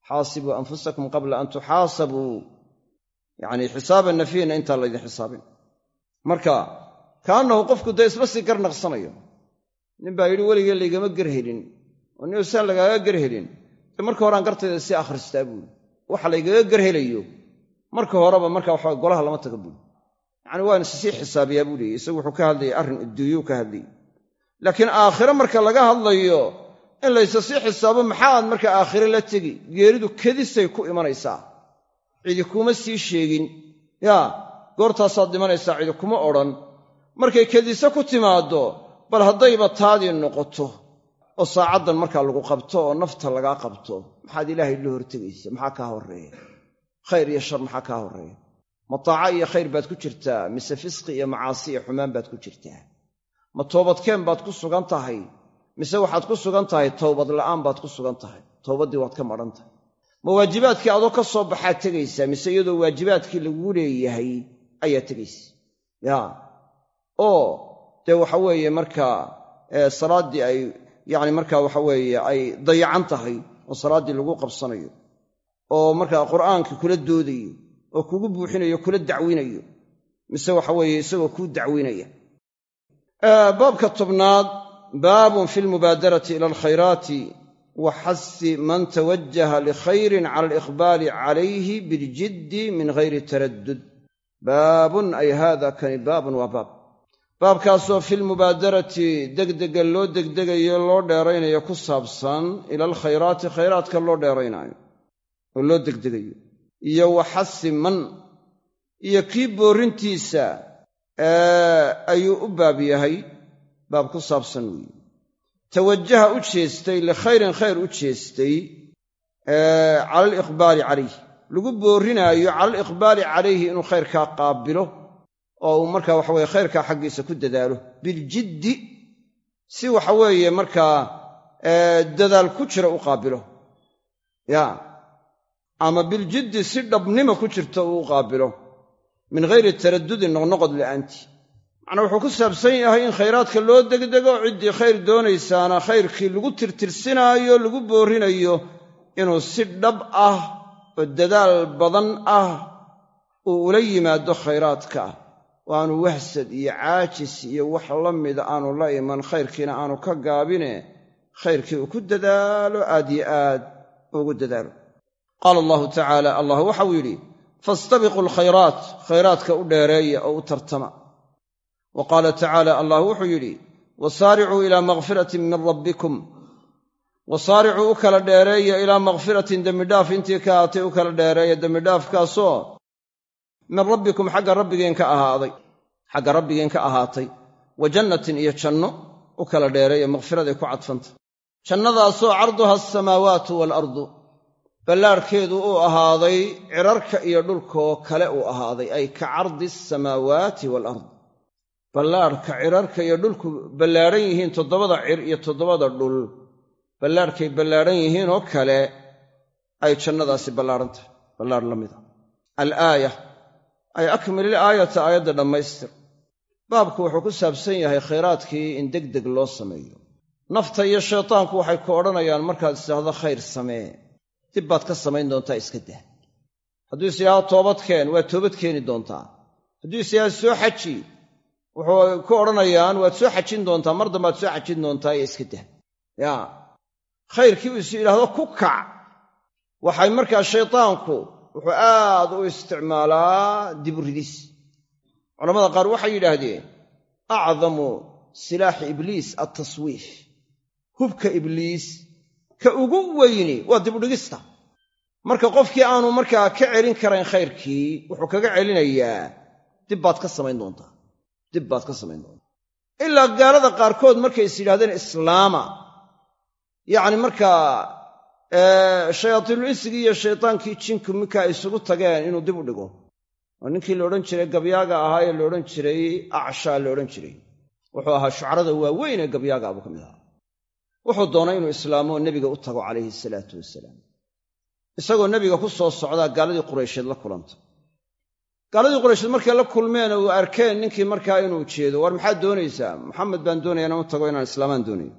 xaasibuu anfusakum qabla an tuxaasabuu. Yacni xisaaban nafiina intaan laydin xisaabin. Marka kaannahu qofku dee isla sii gar naqsanayo. Nin baa yidhi weligee laygama ger helin. Oo nin osaan lagaaga ger helin. Dee marka horeaan gartayda sii akhristaa buuli waxa laygaga ger helayo. Marka horeba marka waxa golaha lama taga buuli yacani waan issii xisaabiyaa buu leeyey isagu wuxuu ka hadlayay arrin adduunyuu ka hadlayay. Laakiin aakhire marka laga hadlayo in laysa sii xisaabo maxaad marka aakhire la tegi? Geeridu kedisay ku imanaysaa. Cidi kuma sii sheegin. Yaa goortaasaad dhimanaysaa cidi kuma odhan markay kedise ku timaaddo bal haddayba taadii noqoto oo saacaddan markaa lagu qabto oo nafta lagaa qabto maxaad ilaahay la hortegaysa maxaa kaa horreeya? Khayr iyo shar maxaa kaa horreeya? Ma taaca iyo khayr baad ku jirtaa mise fisqi iyo macaasi iyo xumaan baad ku jirtaa? Ma toobadkeen baad ku sugan tahay mise waxaad ku sugan tahay towbad la'aan baad ku sugan tahay? Towbaddii waad ka madhan tahay. Ma waajibaadkii adoo ka soo baxaad tegaysaa mise iyadoo waajibaadkii laguu leeyahay ayaad tegaysa? Ya oo dee waxa weeye markaa salaaddii ay yacni markaa waxa weeye ay dayacan tahay oo salaaddii lagu qabsanayo oo markaa qur'aankii kula doodayo oo kugu buuxinayo kula dacwinayo mise waxa weeye isagoo kuu dacwinaya. Baabka tobnaad baabun fi lmubaadarati ila alkhayraati wa xasi man tawajaha likhayrin cala aliqbaali calayhi biljiddi min gayri taraddud. Baabun ay haada kani baabun waa baab baabkaasoo fi lmubaadarati degdega loo degdegayo loo dheeraynayo ku saabsan ila alkhayraati khayraadka loo dheeraynaayo oo loo degdegayo. Iyo wa xasi man iyo kii boorrintiisa ayuu u baab yahay baab ku saabsan weeye tawajaha u jeestay likhayrin khayr u jeestay cala aliqbaali calayh lagu boorrinaayo cala aliqbaali calayhi inuu khayrkaa qaabilo oo uu markaa waxaweye khayrkaa xaggiisa ku dadaalo. Biljiddi si waxaweeye markaa dadaal ku jira u qaabilo. Ya. Ama biljiddi si dhabnima ku jirta uu u qaabilo. Min ghayri taraddudin noqnoqod la'aantii macnaa wuxuu ku saabsan yahay in khayraadka loo degdego ciddii khayr doonaysaana khayrkii lagu tirtirsinaayo lagu boorrinayo inuu si dhab ah oo dadaal badan ah uu ula yimaado khayraadka oo aanu wahsad iyo caajis iyo wax la mida aanu la iman khayrkiina aanu ka gaabine khayrkii uu ku dadaalo aad yo aad ugu dadaalo. Qaala allahu tacaala allah waxau yidhi fastabiquu alkhayraat khayraadka u dheereeya oo u tartama. Wa qaala tacaala allah wuxuu yidhi wasaaricuu ilaa makfiratin min rabbikum. Wasaaricuu u kala dheereeya ilaa makfiratin dembidhaaf intii ka ahaatay u kala dheereeya dembidhaafkaasoo min rabbikum xagga rabbigeen ka ahaaday. Xagga rabbigeen ahaatay. Wa jannatin iyo janno u kala dheereeya makfiraday ku cadfanta. Jannadaasoo carduha asamaawaatu waalardu ballaarhkeedu uu ahaaday cirarka iyo dhulkaoo kale uu ahaaday ay ka cardi asamaawaati waalard ballaarhka cirarka iyo dhulku ballaadhan yihiin toddobada cir iyo toddobada dhul. Ballaarhkay ballaadhan yihiin oo kale ay jannadaasi ballaadhan tahay. Ballaar la mida alaaya ay akmilil aayata aayadda dhammaystir. Baabku wuxuu ku saabsan yahay khayraadkii in degdeg loo sameeyo. Nafta iyo shaytaanku waxay ku odhanayaan markaad istidhaahdo khayr samee. Dib baad ka samayn doontaa iska dah hadduu is yidhahdo toobadkeen waa toobad keeni doontaa. Hadduu is yidhahdo soo xaji wuxuu ku odhanayaan waad soo xajin doontaa. Mar dambaad soo xajin doontaa iyo iska dah yaa khayrkii uu is yidhaahdo ku kac. Waxay markaa shaytaanku wuxuu aad u isticmaalaa dibridis culamada qaar waxay yidhaahdeen acdamu silaaxi ibliis altaswiif hubka ibliis ka ugu weyni waa dibudhigista marka qofkii aanu markaa ka celin karayn khayrkii wuxuu kaga celinayaa dib baad ka samayn doontaa. Dib baad ka samayn doontaa. Ilaa gaalada qaarkood markay is yidhahdeen islaama yacni markaa shayaatiinul insigii iyo shaytaankii jinku minka ay isugu tageen inuu dib u dhigo. Oo ninkii la odhan jiray gabyaaga ahaa ee la odhan jiray acshaa la odhan jiray. Wuxuu ahaa shucarada waaweyn ee gabyaaga abuu ka mid ahaa. Wuxuu doonay inuu islaamo nebiga u tago calayhi salaatu wasalaam. Isagoo nebiga ku soo socdaa gaaladii quraysheed la kulanta. Gaaladii quraysheed markay la kulmeen uu arkeen ninkii markaa inuu jeedo war maxaad doonaysaa? Maxamed baan doonaya inaan u tago inaan islaamaan doonayo.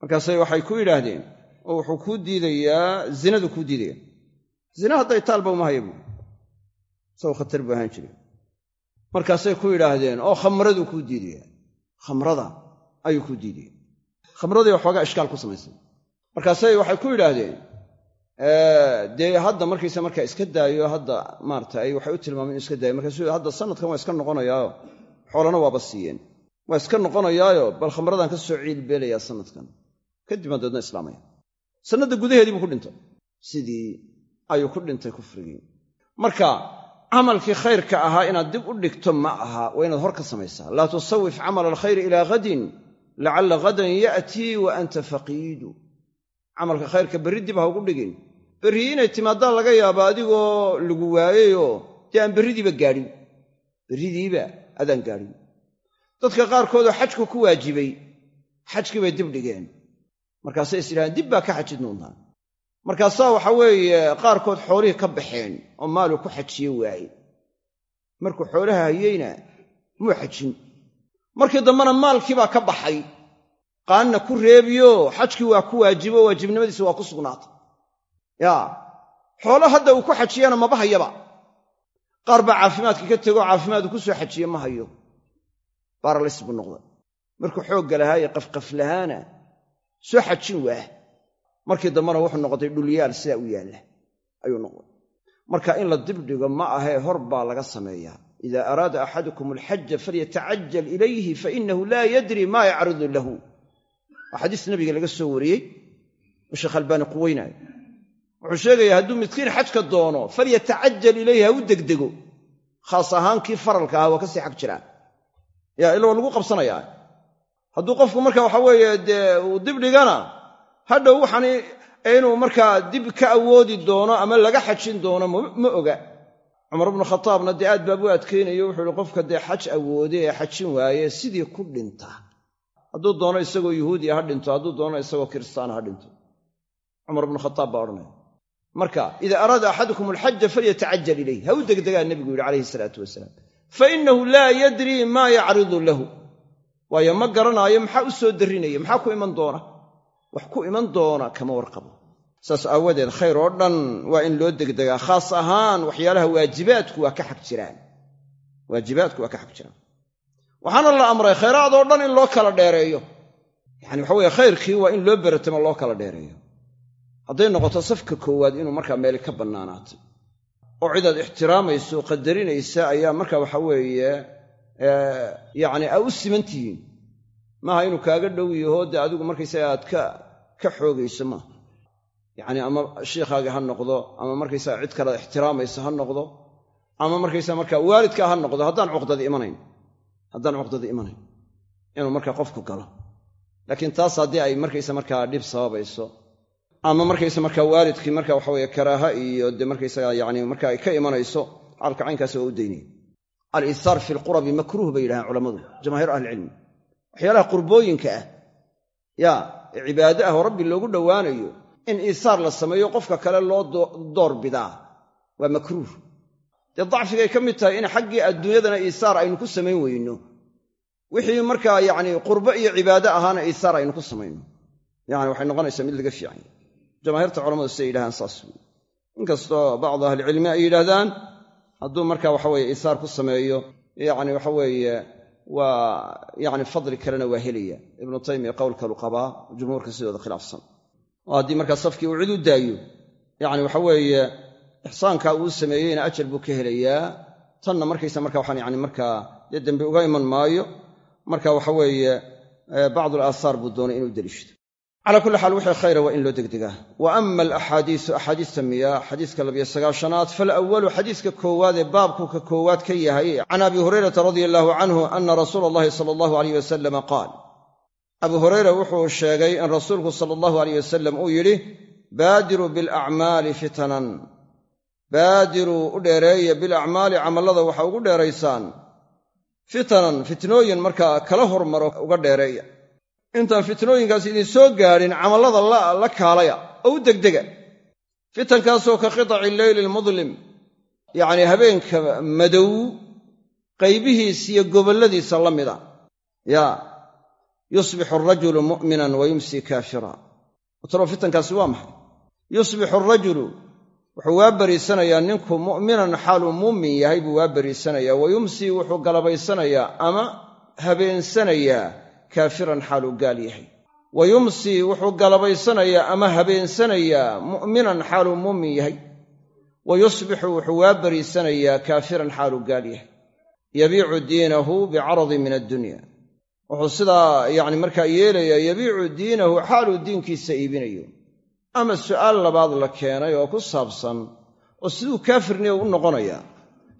Markaasay waxay ku yidhaahdeen oo wuxuu kuu diidayaa zinadu kuu diidaya zina hadday taalba uma haya buui isagoo khatar buu ahaan jiray. Markaasay ku yidhaahdeen oo khamraduu kuu diidaya khamrada ayuu kuu diidaya khamradii waxoogaa ishkaal ku samaysay. Markaasay waxay ku yidhaahdeen dee hadda markaysa markaa iska daayo hadda maarata ay waxay u tilmaameen iska daayo. Markaasuu hadda sanadkan waa iska noqonayaayo. Xoolana waaba siiyeen. Waa iska noqonayaayo bal khamradaan ka soo ciilbeelayaa sanadkan. Kadibna dabeedna islaamaya sannadda gudaheedii buu ku dhintay. Sidii ayuu ku dhintay kufrigii. Marka camalkii khayrka ahaa inaad dib u dhigto ma aha waa inaad hor ka samaysaa. Laa tusawif camala alkhayri ilaa hadin lacalla hadan ya'tii wa anta faqiidu. Camalka khayrka berri dib ha ugu dhigin. Berri inay timaaddaa laga yaaba adigoo lagu waayeyoo dee aan berridiiba gaadhin. Berridiiba adaan gaadhin. Dadka qaarkoodoo xajku ku waajibay xajkii bay dib dhigeen markaasay is yidhahdeen dib baa ka xajid nuuntaa markaasaa waxa weeye qaarkood xoolihii ka baxeen oo maaluu ku xajiye waaye. Markuu xoolaha hayeyna muu xajin. Markii dambena maalkii baa ka baxay qaanna ku reebiyo xajkii waa ku waajibo waajibnimadiisi waa ku sugnaatay. Yaa xoolo hadda uu ku xajiyana maba hayaba qaar baa caafimaadkii ka tegoo caafimaad uu ku soo xajiye ma hayo. Baaralis buu noqday. Markuu xoogga lahaa ee qafqaf lahaana soo xajin waah markii dambena wuxuu noqday dhulyaal sidaa u yaalla ayuu noqday. Marka in la dibdhigo ma ahee hor baa laga sameeyaa. Ida araada axadukum alxaja falyatacajal ilayhi fainahu laa yadri maa yacridu lahu. Waa xadiis nabiga laga soo wariyey oo sheekh albaani quweynaayo wuxuu sheegayaa hadduu midkiin xajka doono falyatacajal ilayhi ha u degdego. Khaas ahaan kii faralka ahaa waa ka sii xag jiraan. Ya ila waa lagu qabsanayaa hadduu qofku marka waxa weeye dee uu dibdhigana hadhow waxaan inuu markaa dib ka awoodi doono ama laga xajin doono ma oga. Cumar bnu khataabna dee aad baabu adkaynayo wuxuu ihi qofka dee xaj awoode ee xajin waaye sidii ku dhinta. Hadduu doono isagoo yuhuudiya ha dhinto hadduu doono isagoo kiristaana ha dhinto. Cumar bnu khataab baa odhanaya. Marka ida araada axadukum alxaja falyatacajal ilayh ha u degdegaa nebigu yidhi calayhi salaatu wasalaam. Fainahu laa yadrii maa yacridu lahu waayo ma garanaayo maxaa u soo darrinaya maxaa ku iman doona? Wax ku iman doona kama warqabo. Saas aawadeed khayr oo dhan waa in loo degdegaa khaas ahaan waxyaalaha waajibaadku waa ka xag jiraan. Waajibaadku waa ka xag jiraan. Waxaana la amray khayraad oo dhan in loo kala dheereeyo. Yani waxa weye khayrkii waa in loo beratamo loo kala dheereeyo. Hadday noqoto safka koowaad inuu markaa meeli ka bannaanaatay. Oo cidaad ixtiraamayso qadarinaysa ayaa marka waxa weeye yacni aa u siman tihiin maaha inuu kaaga dhow yaho dee adigu markaysaga aad ka xoogayso maaha yacni ama shiikhaagi ha noqdo ama markaysaga cid kale ixtiraamaysa ha noqdo ama markaysaa markaa waalidkaa ha noqdo haddaan cuqdadi imanayn. Haddaan cuqdadi imanayn. Inuu markaa qofku galo. Laakiin taas haddii ay markaysa markaa dhib sababayso ama markaysa markaa waalidkii marka waxaweye karaaha iyo de markaysaga yani marka ka imanayso xaalka caynkaasi waa u daynaya alisaar fi lqurabi makruuh bay yidhahaan culammadu jamaahiir ahlicilmi. Waxyaalaha qurbooyinka ah ya ee cibaade ah oo rabbi loogu dhowaanayo in iisaar la sameeyo qofka kale loo door bidaa waa makruuh dee dacfigay ka mid tahay in xaggii adduunyadana iisaar aynu ku samayn weyno. Wixii markaa yacni qurbo iyo cibaade ahaana iisaar aynu ku samayno. Yani waxay noqonaysaa mid laga fiicanya jamaahiirta culamadu siday yidhahdaan saas. Inkastoo bacdu ahlicilmi ay yidhaahdaan hadduu marka waxaweye iisaar ku sameeyo yacni waxaweeye waa yani fadli kalena waa helaya. Ibnu taymiya qowl kalu qabaa jumhuurka sidooda khilaafsan. Oo haddii markaa safkii uu cid u daayo yani waxaweeye ixsaankaa uu sameeyeyna ajar buu ka helayaa tanna markaysa marka waxaan yani markaa dee dembi uga iman maayo marka waxaweeye bacdu alaahaar buu doonay inuu deliishado calaa kulli xaal wixii khayra waa in loo degdegaa wa ama alaxaadiisu axaadiista miya xadiiska labiyo sagaashanaad falawalu xadiiska koowaad ee baabku ka koowaad ka yahay can abi hurayrata radia allaahu canhu ana rasuula allahi sala allahu aleyh wasalama qaal. Abu hurayra wuxuu sheegay in rasuulku sala allahu aleyh wasalam uu yidhi baadiruu bilacmaali fitanan. Baadiruu u dheereeya bilacmaali camallada waxa ugu dheeraysaan. Fitanan fitnooyin markaa kala hormaro uga dheereeya intaan fitnooyinkaas idin soo gaadhin camallada la kaalaya. Oo u degdega. Fitankaasoo ka qitaci leyli almudlim yacnii habeenka madow qaybihiis iyo gobolladiisa la mida. Yaa yusbixu arajulu mu'minan wa yumsi kaafira. Talo fitankaasi waa maxay? Yusbixu arajulu wuxuu waa bariisanayaa ninku mu'minan xaaluu muumin yahay buu waa bariisanayaa wa yumsii wuxuu galabaysanayaa ama habeensanayaa kaafiran xaaluu gaal yahay. Wa yumsii wuxuu galabaysanayaa ama habeensanayaa mu'minan xaaluu muumin yahay. Wa yusbixu wuxuu waa bariisanayaa kaafiran xaaluu gaal yahay. Yabiicu diinahu bicaradin min addunya. Wuxuu sidaa yacni markaa yeelayaa yabiicu diinahu xaaluu diinkiisa iibinayo. Ama su'aal labaad la keenay oo ku saabsan oo siduu kaafirniya u noqonayaa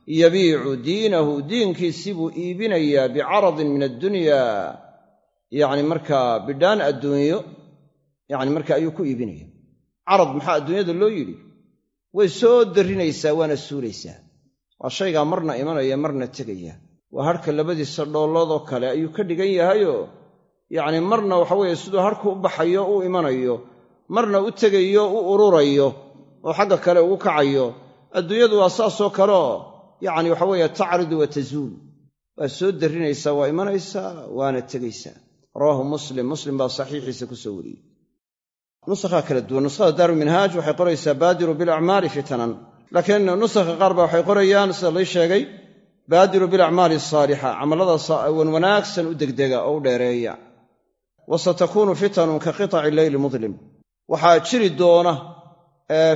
yabiicu diinahu diinkiisii buu iibinayaa bicaradin min addunya yacni markaa bidhaan adduunyo yacni marka ayuu ku iibinaya. Carad maxaa adduunyada loo yidhi? Way soo darrinaysaa waana suulaysaa waa shaygaa marna imanaya marna tegaya. Waa harka labadiisa dhoolloodoo kale ayuu ka dhigan yahayoo yacni marna waxa weeye siduu harku u baxayo u imanayo marna u tegayo u ururayo oo xagga kale ugu kacayo. Adduunyadu waa saasoo kaleoo yacni waxa weeye tacridu wa tazuul waa soo darrinaysaa waa imanaysaa waana tegaysaa rawaahu muslim muslim baa saxiixiisa ku soo wariyey. Nusakhaa kala duwan nuskhada daaruminhaaj waxay qoraysaa baadiru bilacmaali fitanan. Laakiin nusakha qaar baa waxay qorayaan sida lay sheegay baadiru bilacmaali asaalixa camallada wan wanaagsan u degdega oo u dheereeya. Wa satakuunu fitanun ka qitaci leyli mudlim. Waxaa jiri doona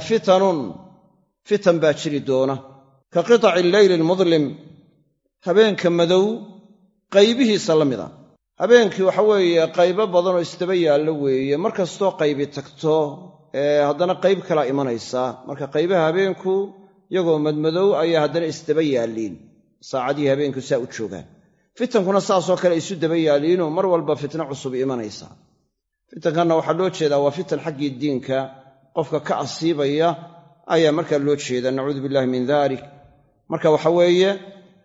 fitanun fitan baa jiri doona. Ka qitaci leyli almudlim habeenka madow qaybihiisa la mid a habeenkii waxa weeye qaybo badanoo isdaba yaallo weeye. Mar kastoo qaybi tagto haddana qayb kalaa imanaysaa marka qaybaha habeenku iyagoo madmadow ayaa haddana isdaba yaalliin. Saacadihii habeenku saa u joogaan. Fitankuna saasoo kale isu daba yaalliinoo mar walba fitno cusub imanaysaa fitankanna waxaa loo jeedaa waa fitan xaggii diinka. Qofka ka asiibaya ayaa markaa loo jeedaa. Nacuudu billahi min dalik. Marka waxa weeye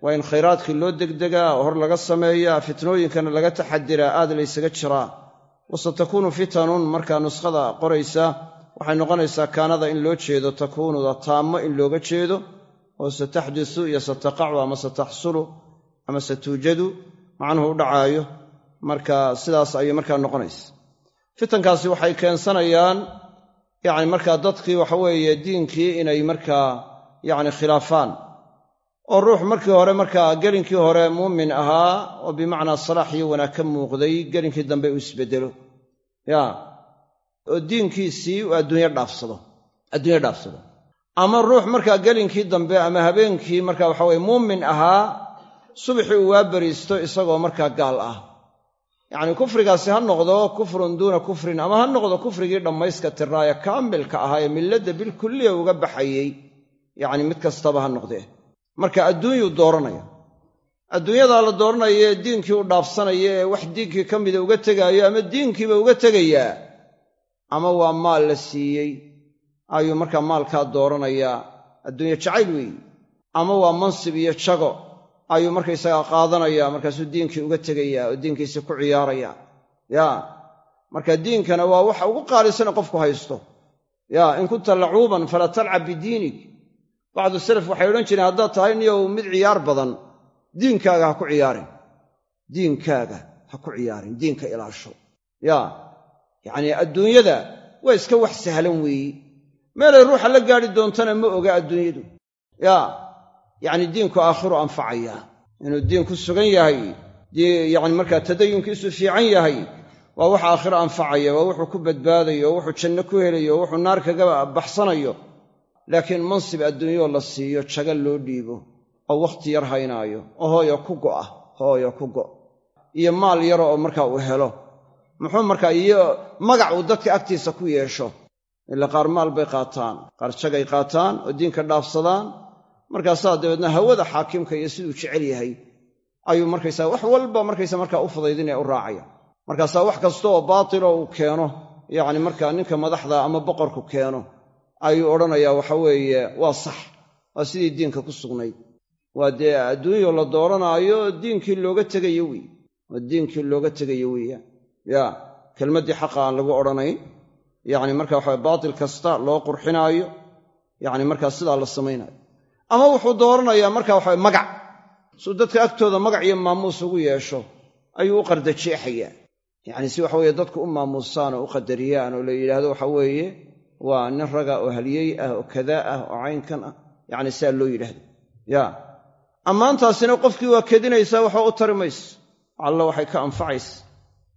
waa in khayraadkii loo degdegaa oo hor laga sameeyaa fitnooyinkana laga taxadiraa aad laysaga jiraa. Wa satakuunu fitanun markaa nuskhada qoraysa waxay noqonaysaa kaanada in loo jeedo takuunuda taammo in looga jeedo oo sataxdisu iyo sataqacu ama sataxsulu ama satuujadu macnuhu u dhacaayo. Marka sidaas ayay markaa noqonaysa. Fitankaasi waxay keensanayaan yacni markaa dadkii waxa weeye diinkii inay markaa yacni khilaafaan oo ruux markii hore markaa gelinkii hore muumin ahaa oo bimacnaa salaax iyo wanaag ka muuqday gelinkii dambe uu isbeddelo. Ya oo diinkiisii uu adduunyo dhaafsado adduunyo dhaafsado. Ama ruux markaa gelinkii dambe ama habeenkii markaa waxa weye muumin ahaa subaxii uu waa beriisto isagoo markaa gaal ah. Yacni kufrigaasi ha noqdo kufrun duuna kufrin ama ha noqdo kufrigii dhammayska tiraaya kaamilka ahaa ee milladda bilkulliya uga baxayey yacni mid kastaba ha noqdee marka adduunyuu dooranaya. Adduunyadaa la dooranaya ee diinkii u dhaafsanaya ee wax diinkii ka mida uga tegaayo ama diinkiiba uga tegayaa ama waa maal la siiyey ayuu markaa maalkaa dooranayaa. Adduunye jacayl weeyi. Ama waa mansib iyo jago ayuu markaysagaa qaadanaya markaasuu diinkii uga tegayaa oo diinkiisii ku ciyaaraya ya marka diinkana waa waxa ugu qaalisana qofku haysto. Ya in kunta lacuuban falaa talcab bidiinik bacdu salaf waxay odhan jireen haddaad tahay niyow mid ciyaar badan diinkaaga ha ku ciyaarin. Diinkaaga ha ku ciyaarin diinka ilaasho. Ya yacnii adduunyada waa iska wax sahlan weeyi. Meelay ruuxa la gaadhi doontana ma oga adduunyadu. Ya yacni diinku aakhiru anfacaya. Inuu diin ku sugan yahay yacni markaa tadayunkiisu fiican yahay waa wax aakhiro anfacaya waa wuxuu ku badbaadayo wuxuu janno ku helayo wuxuu naar kaga baxsanayo laakiin mansib adduunyoo la siiyo jaga loo dhiibo oo wakhti yar haynaayo oo hooyo ku go'a hooyo ku go' iyo maal yaro oo markaa uu helo. Muxuu markaa iyo magac uu dadka agtiisa ku yeesho. Ila qaar maal bay qaataan qaar jagay qaataan oo diinka dhaafsadaan. Markaasaa dabeedna hawada xaakimka iyo siduu jecel yahay ayuu markaysaa wax walba markaysa markaa u fudaydinaya u raacaya. Markaasaa wax kasta oo baatiloo uu keeno yacni markaa ninka madaxda ama boqorku keeno ayuu odhanayaa waxa weeye waa sax waa sidii diinka ku sugnayd. Waa dee adduunyo la dooranaayo diinkii looga tegayo wey waa diinkii looga tegayo weeyaan ya. Kelmaddii xaqa aan lagu odhanayn yacni marka waxa baatil kasta loo qurxinaayo yacni markaa sidaa la samaynayo. Ama wuxuu dooranayaa marka waxa magac. Suu dadka agtooda magac iyo maamuus ugu yeesho ayuu u qardajeexayaa. Yacni si waxa weeye dadku u maamuusaan oo u qadariyaan oo la yidhaahdo waxa weeye waa nin raga oo halyey ah oo kadaa ah oo caynkan ah. Yacni sidaa loo yidhaahdo. Ya. Ammaantaasina qofkii waa kedinaysaa waxba u tari mayso alla waxay ka anfacaysa.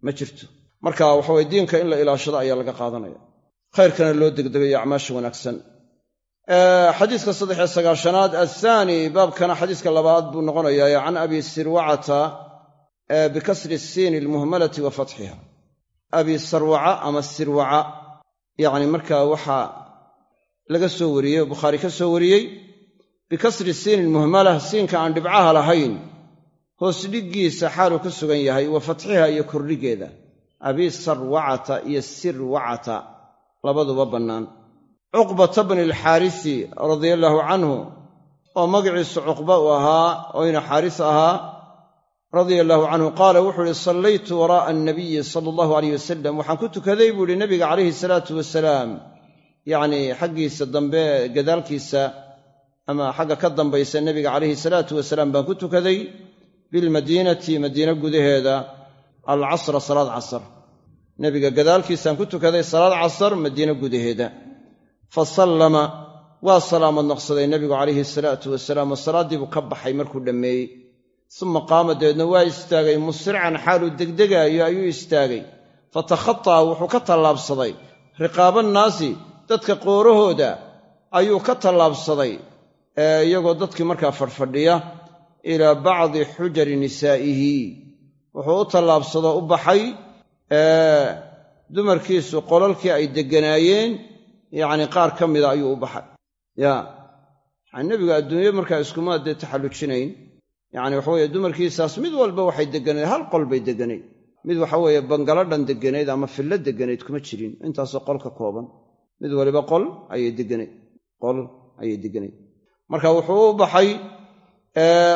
Ma jirto. Marka waxaweye diinka in la ilaashado ayaa laga qaadanaya. Khayrkana loo degdegayo acmaasha wanaagsan. Xadiiska saddexiyo sagaashanaad athaani baabkana xadiiska labaad buu noqonayaa can abi sirwacata bikasri isiini almuhmalati wa fatxiha abi sarwaca ama sirwaca yacni markaa waxaa laga soo wariyey oo bukhaari ka soo wariyey bikasri siini almuhmalah siinka aan dhibcaha lahayn hoos dhiggiisa xaaluu ka sugan yahay wa fatxiha iyo kordhigeeda. Abi sarwacata iyo sirwacata labaduba bannaan. Cuqbata bni alxaarisi radia allaahu canhu oo magaciisu cuqba uu ahaa oo ina xaaris ahaa radia allaahu canhu qaala wuxuu ihi sallaytu waraa'a annabiyi sala allahu aleyh wasalam waxaan ku tukaday buu ihi nabiga calayhi salaatu wasalaam yacnii xaggiisa dambe gadaalkiisa ama xagga ka dambaysa nebiga calayhi salaatu wasalaam baan ku tukaday bilmadiinati madiine gudaheeda alcasra salaad casar. Nebiga gadaalkiisaan ku tukaday salaad casar madiine gudaheeda. Fa sallama waa salaamad noqsaday nebigu calayhi salaatu wasalaam oo salaaddii buu ka baxay markuu dhammeeyey suma qaama dabeedna waa istaagay musrican xaaluu degdegaayo ayuu istaagay. Fatakhataa wuxuu ka tallaabsaday. Riqaabannaasi dadka qoorahooda ayuu ka tallaabsaday iyagoo dadkii markaa fadhfadhiya ilaa bacdi xujari nisaa'ihi. Wuxuu u tallaabsadoo u baxay dumarkiisu qolalkii ay degganaayeen yacni qaar ka mida ayuu u baxay. Ya yani nebigu adduunye markaa iskuma dee taxallujinayn yacni waxa weeye dumarkiisaas mid walba waxay degganayd hal qol bay degganayd mid waxa weeye bangaladhan degganayd ama fillo degganayd kuma jirin. Intaasoo qol ka kooban. Mid waliba qol ayay degganayd qol ayay degganayd marka wuxuu u baxay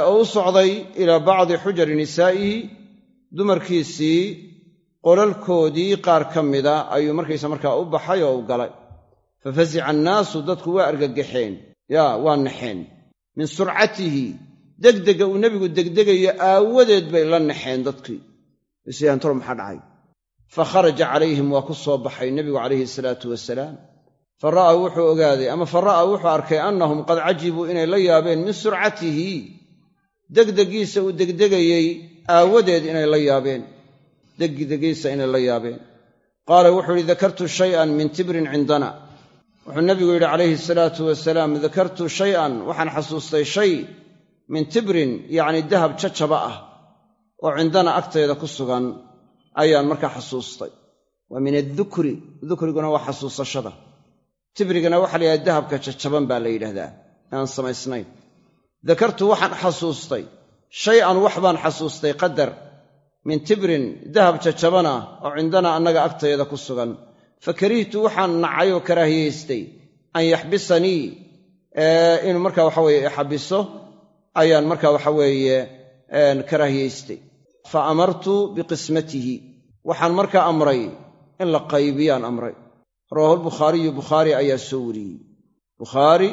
oo u socday ilaa bacdi xujari nisaa'ihi. Dumarkiisii qolalkoodii qaar ka mida ayuu markaysa markaa u baxay oo u galay. Fa fasica annaasu dadku waa argagaxeen yaa waa naxeen. Min surcatihi degdega uu nebigu degdegayo aawadeed bay la naxeen dadkii. Isyaantoro maxaa dhacay? Fa kharaja calayhim waa ku soo baxay nebigu calayhi salaatu wasalaam. Fa ra'aa wuxuu ogaaday ama fa ra'aa wuxuu arkay annahum qad cajibuu inay la yaabeen min surcatihi. Degdegiisa uu degdegayey aawadeed inay la yaabeen. Degdegiisa inay la yaabeen. Qaala wuxuu yidhi dakartu shay'an min tibrin cindana. Wuxuu nebigu yidhi calayhi salaatu wasalaam dakartu shay'an waxaan xasuustay shay min tibrin yacni dahab jajaba ah oo cindana agteeda ku sugan ayaan markaa xasuustay. Waa min addukri dukriguna waa xasuusashada. Tibrigana waxaa la yidhahda dahabka jajaban baa la yidhahdaa aan samaysnayn. Dakartu waxaan xasuustay. Shay-an wax baan xasuustay qadar. Min tibrin dahab jajabana oo cindana annaga agteeda ku sugan. Fa karihtu waxaan nacay oo karaahiyaystay an yaxbisanii inuu markaa waxa weeye ixabiso ayaan markaa waxa weeye karaahiyaystay fa amartu biqismatihi. Waxaan markaa amray in la qaybiyaan amray. Rawaahu lbukhaariyu bukhaari ayaa soo wariyey. Bukhaari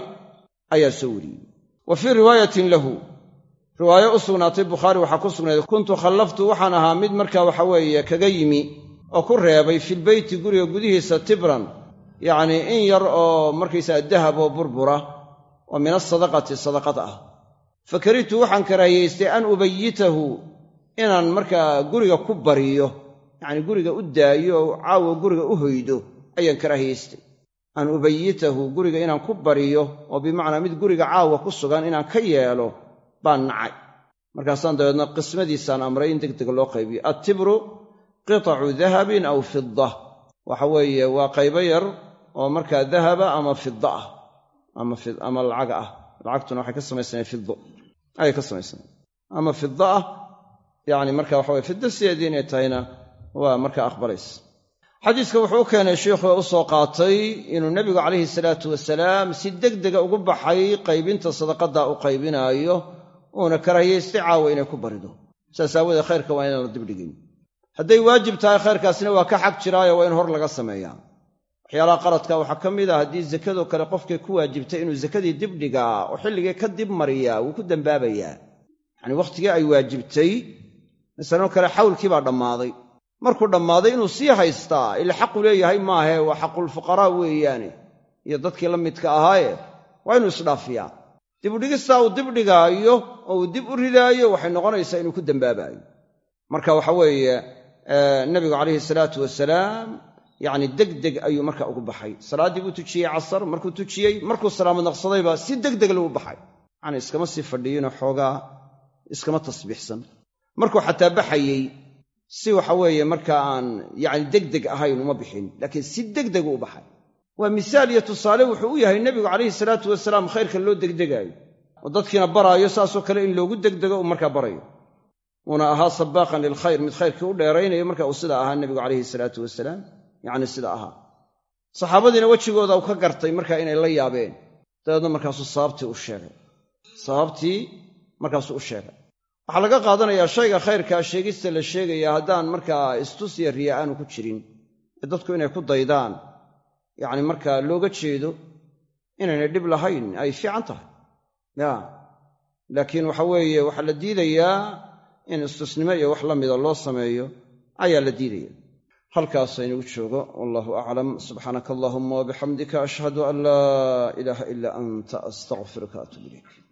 ayaa soo wariyey. Wa fii riwaayatin lahu. Riwaayo u sugnaatay bukhaari waxaa ku sugnayd kuntu khallaftu waxaan ahaa mid markaa waxa weeye kaga yimi oo ku reebay filbeyti guriga gudihiisa tibran yacnii in yar oo markaysaa dahab oo burbura oo min asadaqati sadaqad ah fa karihtu waxaan karaahiyaystay an ubayitahu inaan markaa guriga ku bariyo yacnii guriga u daayo oo caawa guriga u hoydo ayaan karaahiyaystay an ubayitahu guriga inaan ku bariyo oo bimacnaa mid guriga caawa ku sugan inaan ka yeelo baan nacay. Markaasaan dabeedna qismadiisaan amray in degdeg loo qaybiyo. Attibru qitacu dahabin aw fida waxa weeye waa qaybo yar oo markaa dahaba ama fida ah ama lacaga ah lacagtuna waxay ka samaysanayn fido ayay ka samaysanayn ama fida ah yani marka waxa weye fida sideedii inay tahayna waa markaa aqbalaysa. Xadiiska wuxuu u keenay sheikhu u soo qaatay inuu nebigu calayhi salaatu wasalaam si degdega ugu baxay qaybinta sadaqadda u qaybinaayo uuna karaahiyaystay caawa inay ku barido. Saas aawoodee khayrka waa inaan la dibdhigin hadday waajib tahay khayrkaasina waa ka xag jiraayo waa in hor laga sameeyaa waxyaalaha qaladka waxaa ka mid ah haddii zakadoo kale qofkay ku waajibtay inuu zakadii dibdhigaa oo xilligii ka dib mariyaa wuu ku dembaabayaa yacanii wakhtigii ay waajibtay masalano kale xawlkii baa dhammaaday. Markuu dhammaaday inuu sii haystaa ila xaqu leeyahay maahe waa xaqulfuqaraa weeyaane iyo dadkii la midka ahaaye waa inuu isdhaafiyaa. Dibudhigistaa uu dibdhigaayo oo uu dib u ridaayo waxay noqonaysaa inuu ku dembaabaayo marka waxa weeye nabigu calayhi salaatu wasalaam yacni degdeg ayuu marka ugu baxay. Salaaddii buu tujiyey casar markuu tujiyey markuu salaamad naqsadayba si degdeg lagu baxay. Yacni iskama sii fadhiyinoo xoogaa iskama tasbiixsan. Markuu xataa baxayey si waxa weeye markaa aan yacni degdeg ahayn uma bixin laakiin si degdegu u baxay. Waa misaal iyo tusaale wuxuu u yahay nebigu calayhi salaatu wasalaam khayrka loo degdegaayo. Oo dadkiina baraayo saasoo kale in loogu degdego uu markaa barayo. Uuna ahaa sabaaqan lilkhayr mid khayrkii u dheeraynayo marka uu sidaa ahaa nebigu calayhi salaatu wasalaam yacni sida ahaa. Saxaabadiina wejigooda uu ka gartay markaa inay la yaabeen. Dabeedna markaasuu sababtii u sheegay. Sababtii markaasuu u sheegay. Waxaa laga qaadanayaa shayga khayrkaa sheegista la sheegaya haddaan markaa istusya riya aanu ku jirin. Ee dadku inay ku daydaan. Yacni markaa looga jeedo inaynay dhib lahayn ay fiican tahay. Ya. Laakiin waxa weeye waxaa la diidayaa in istusnimo iyo wax la mida loo sameeyo ayaa la diidaya halkaas aynugu joogo. Wallahu aclam subxaanaka allahuma wabixamdika ashhadu an laa ilaaha ilaa anta astaqfiruka atuub ilayk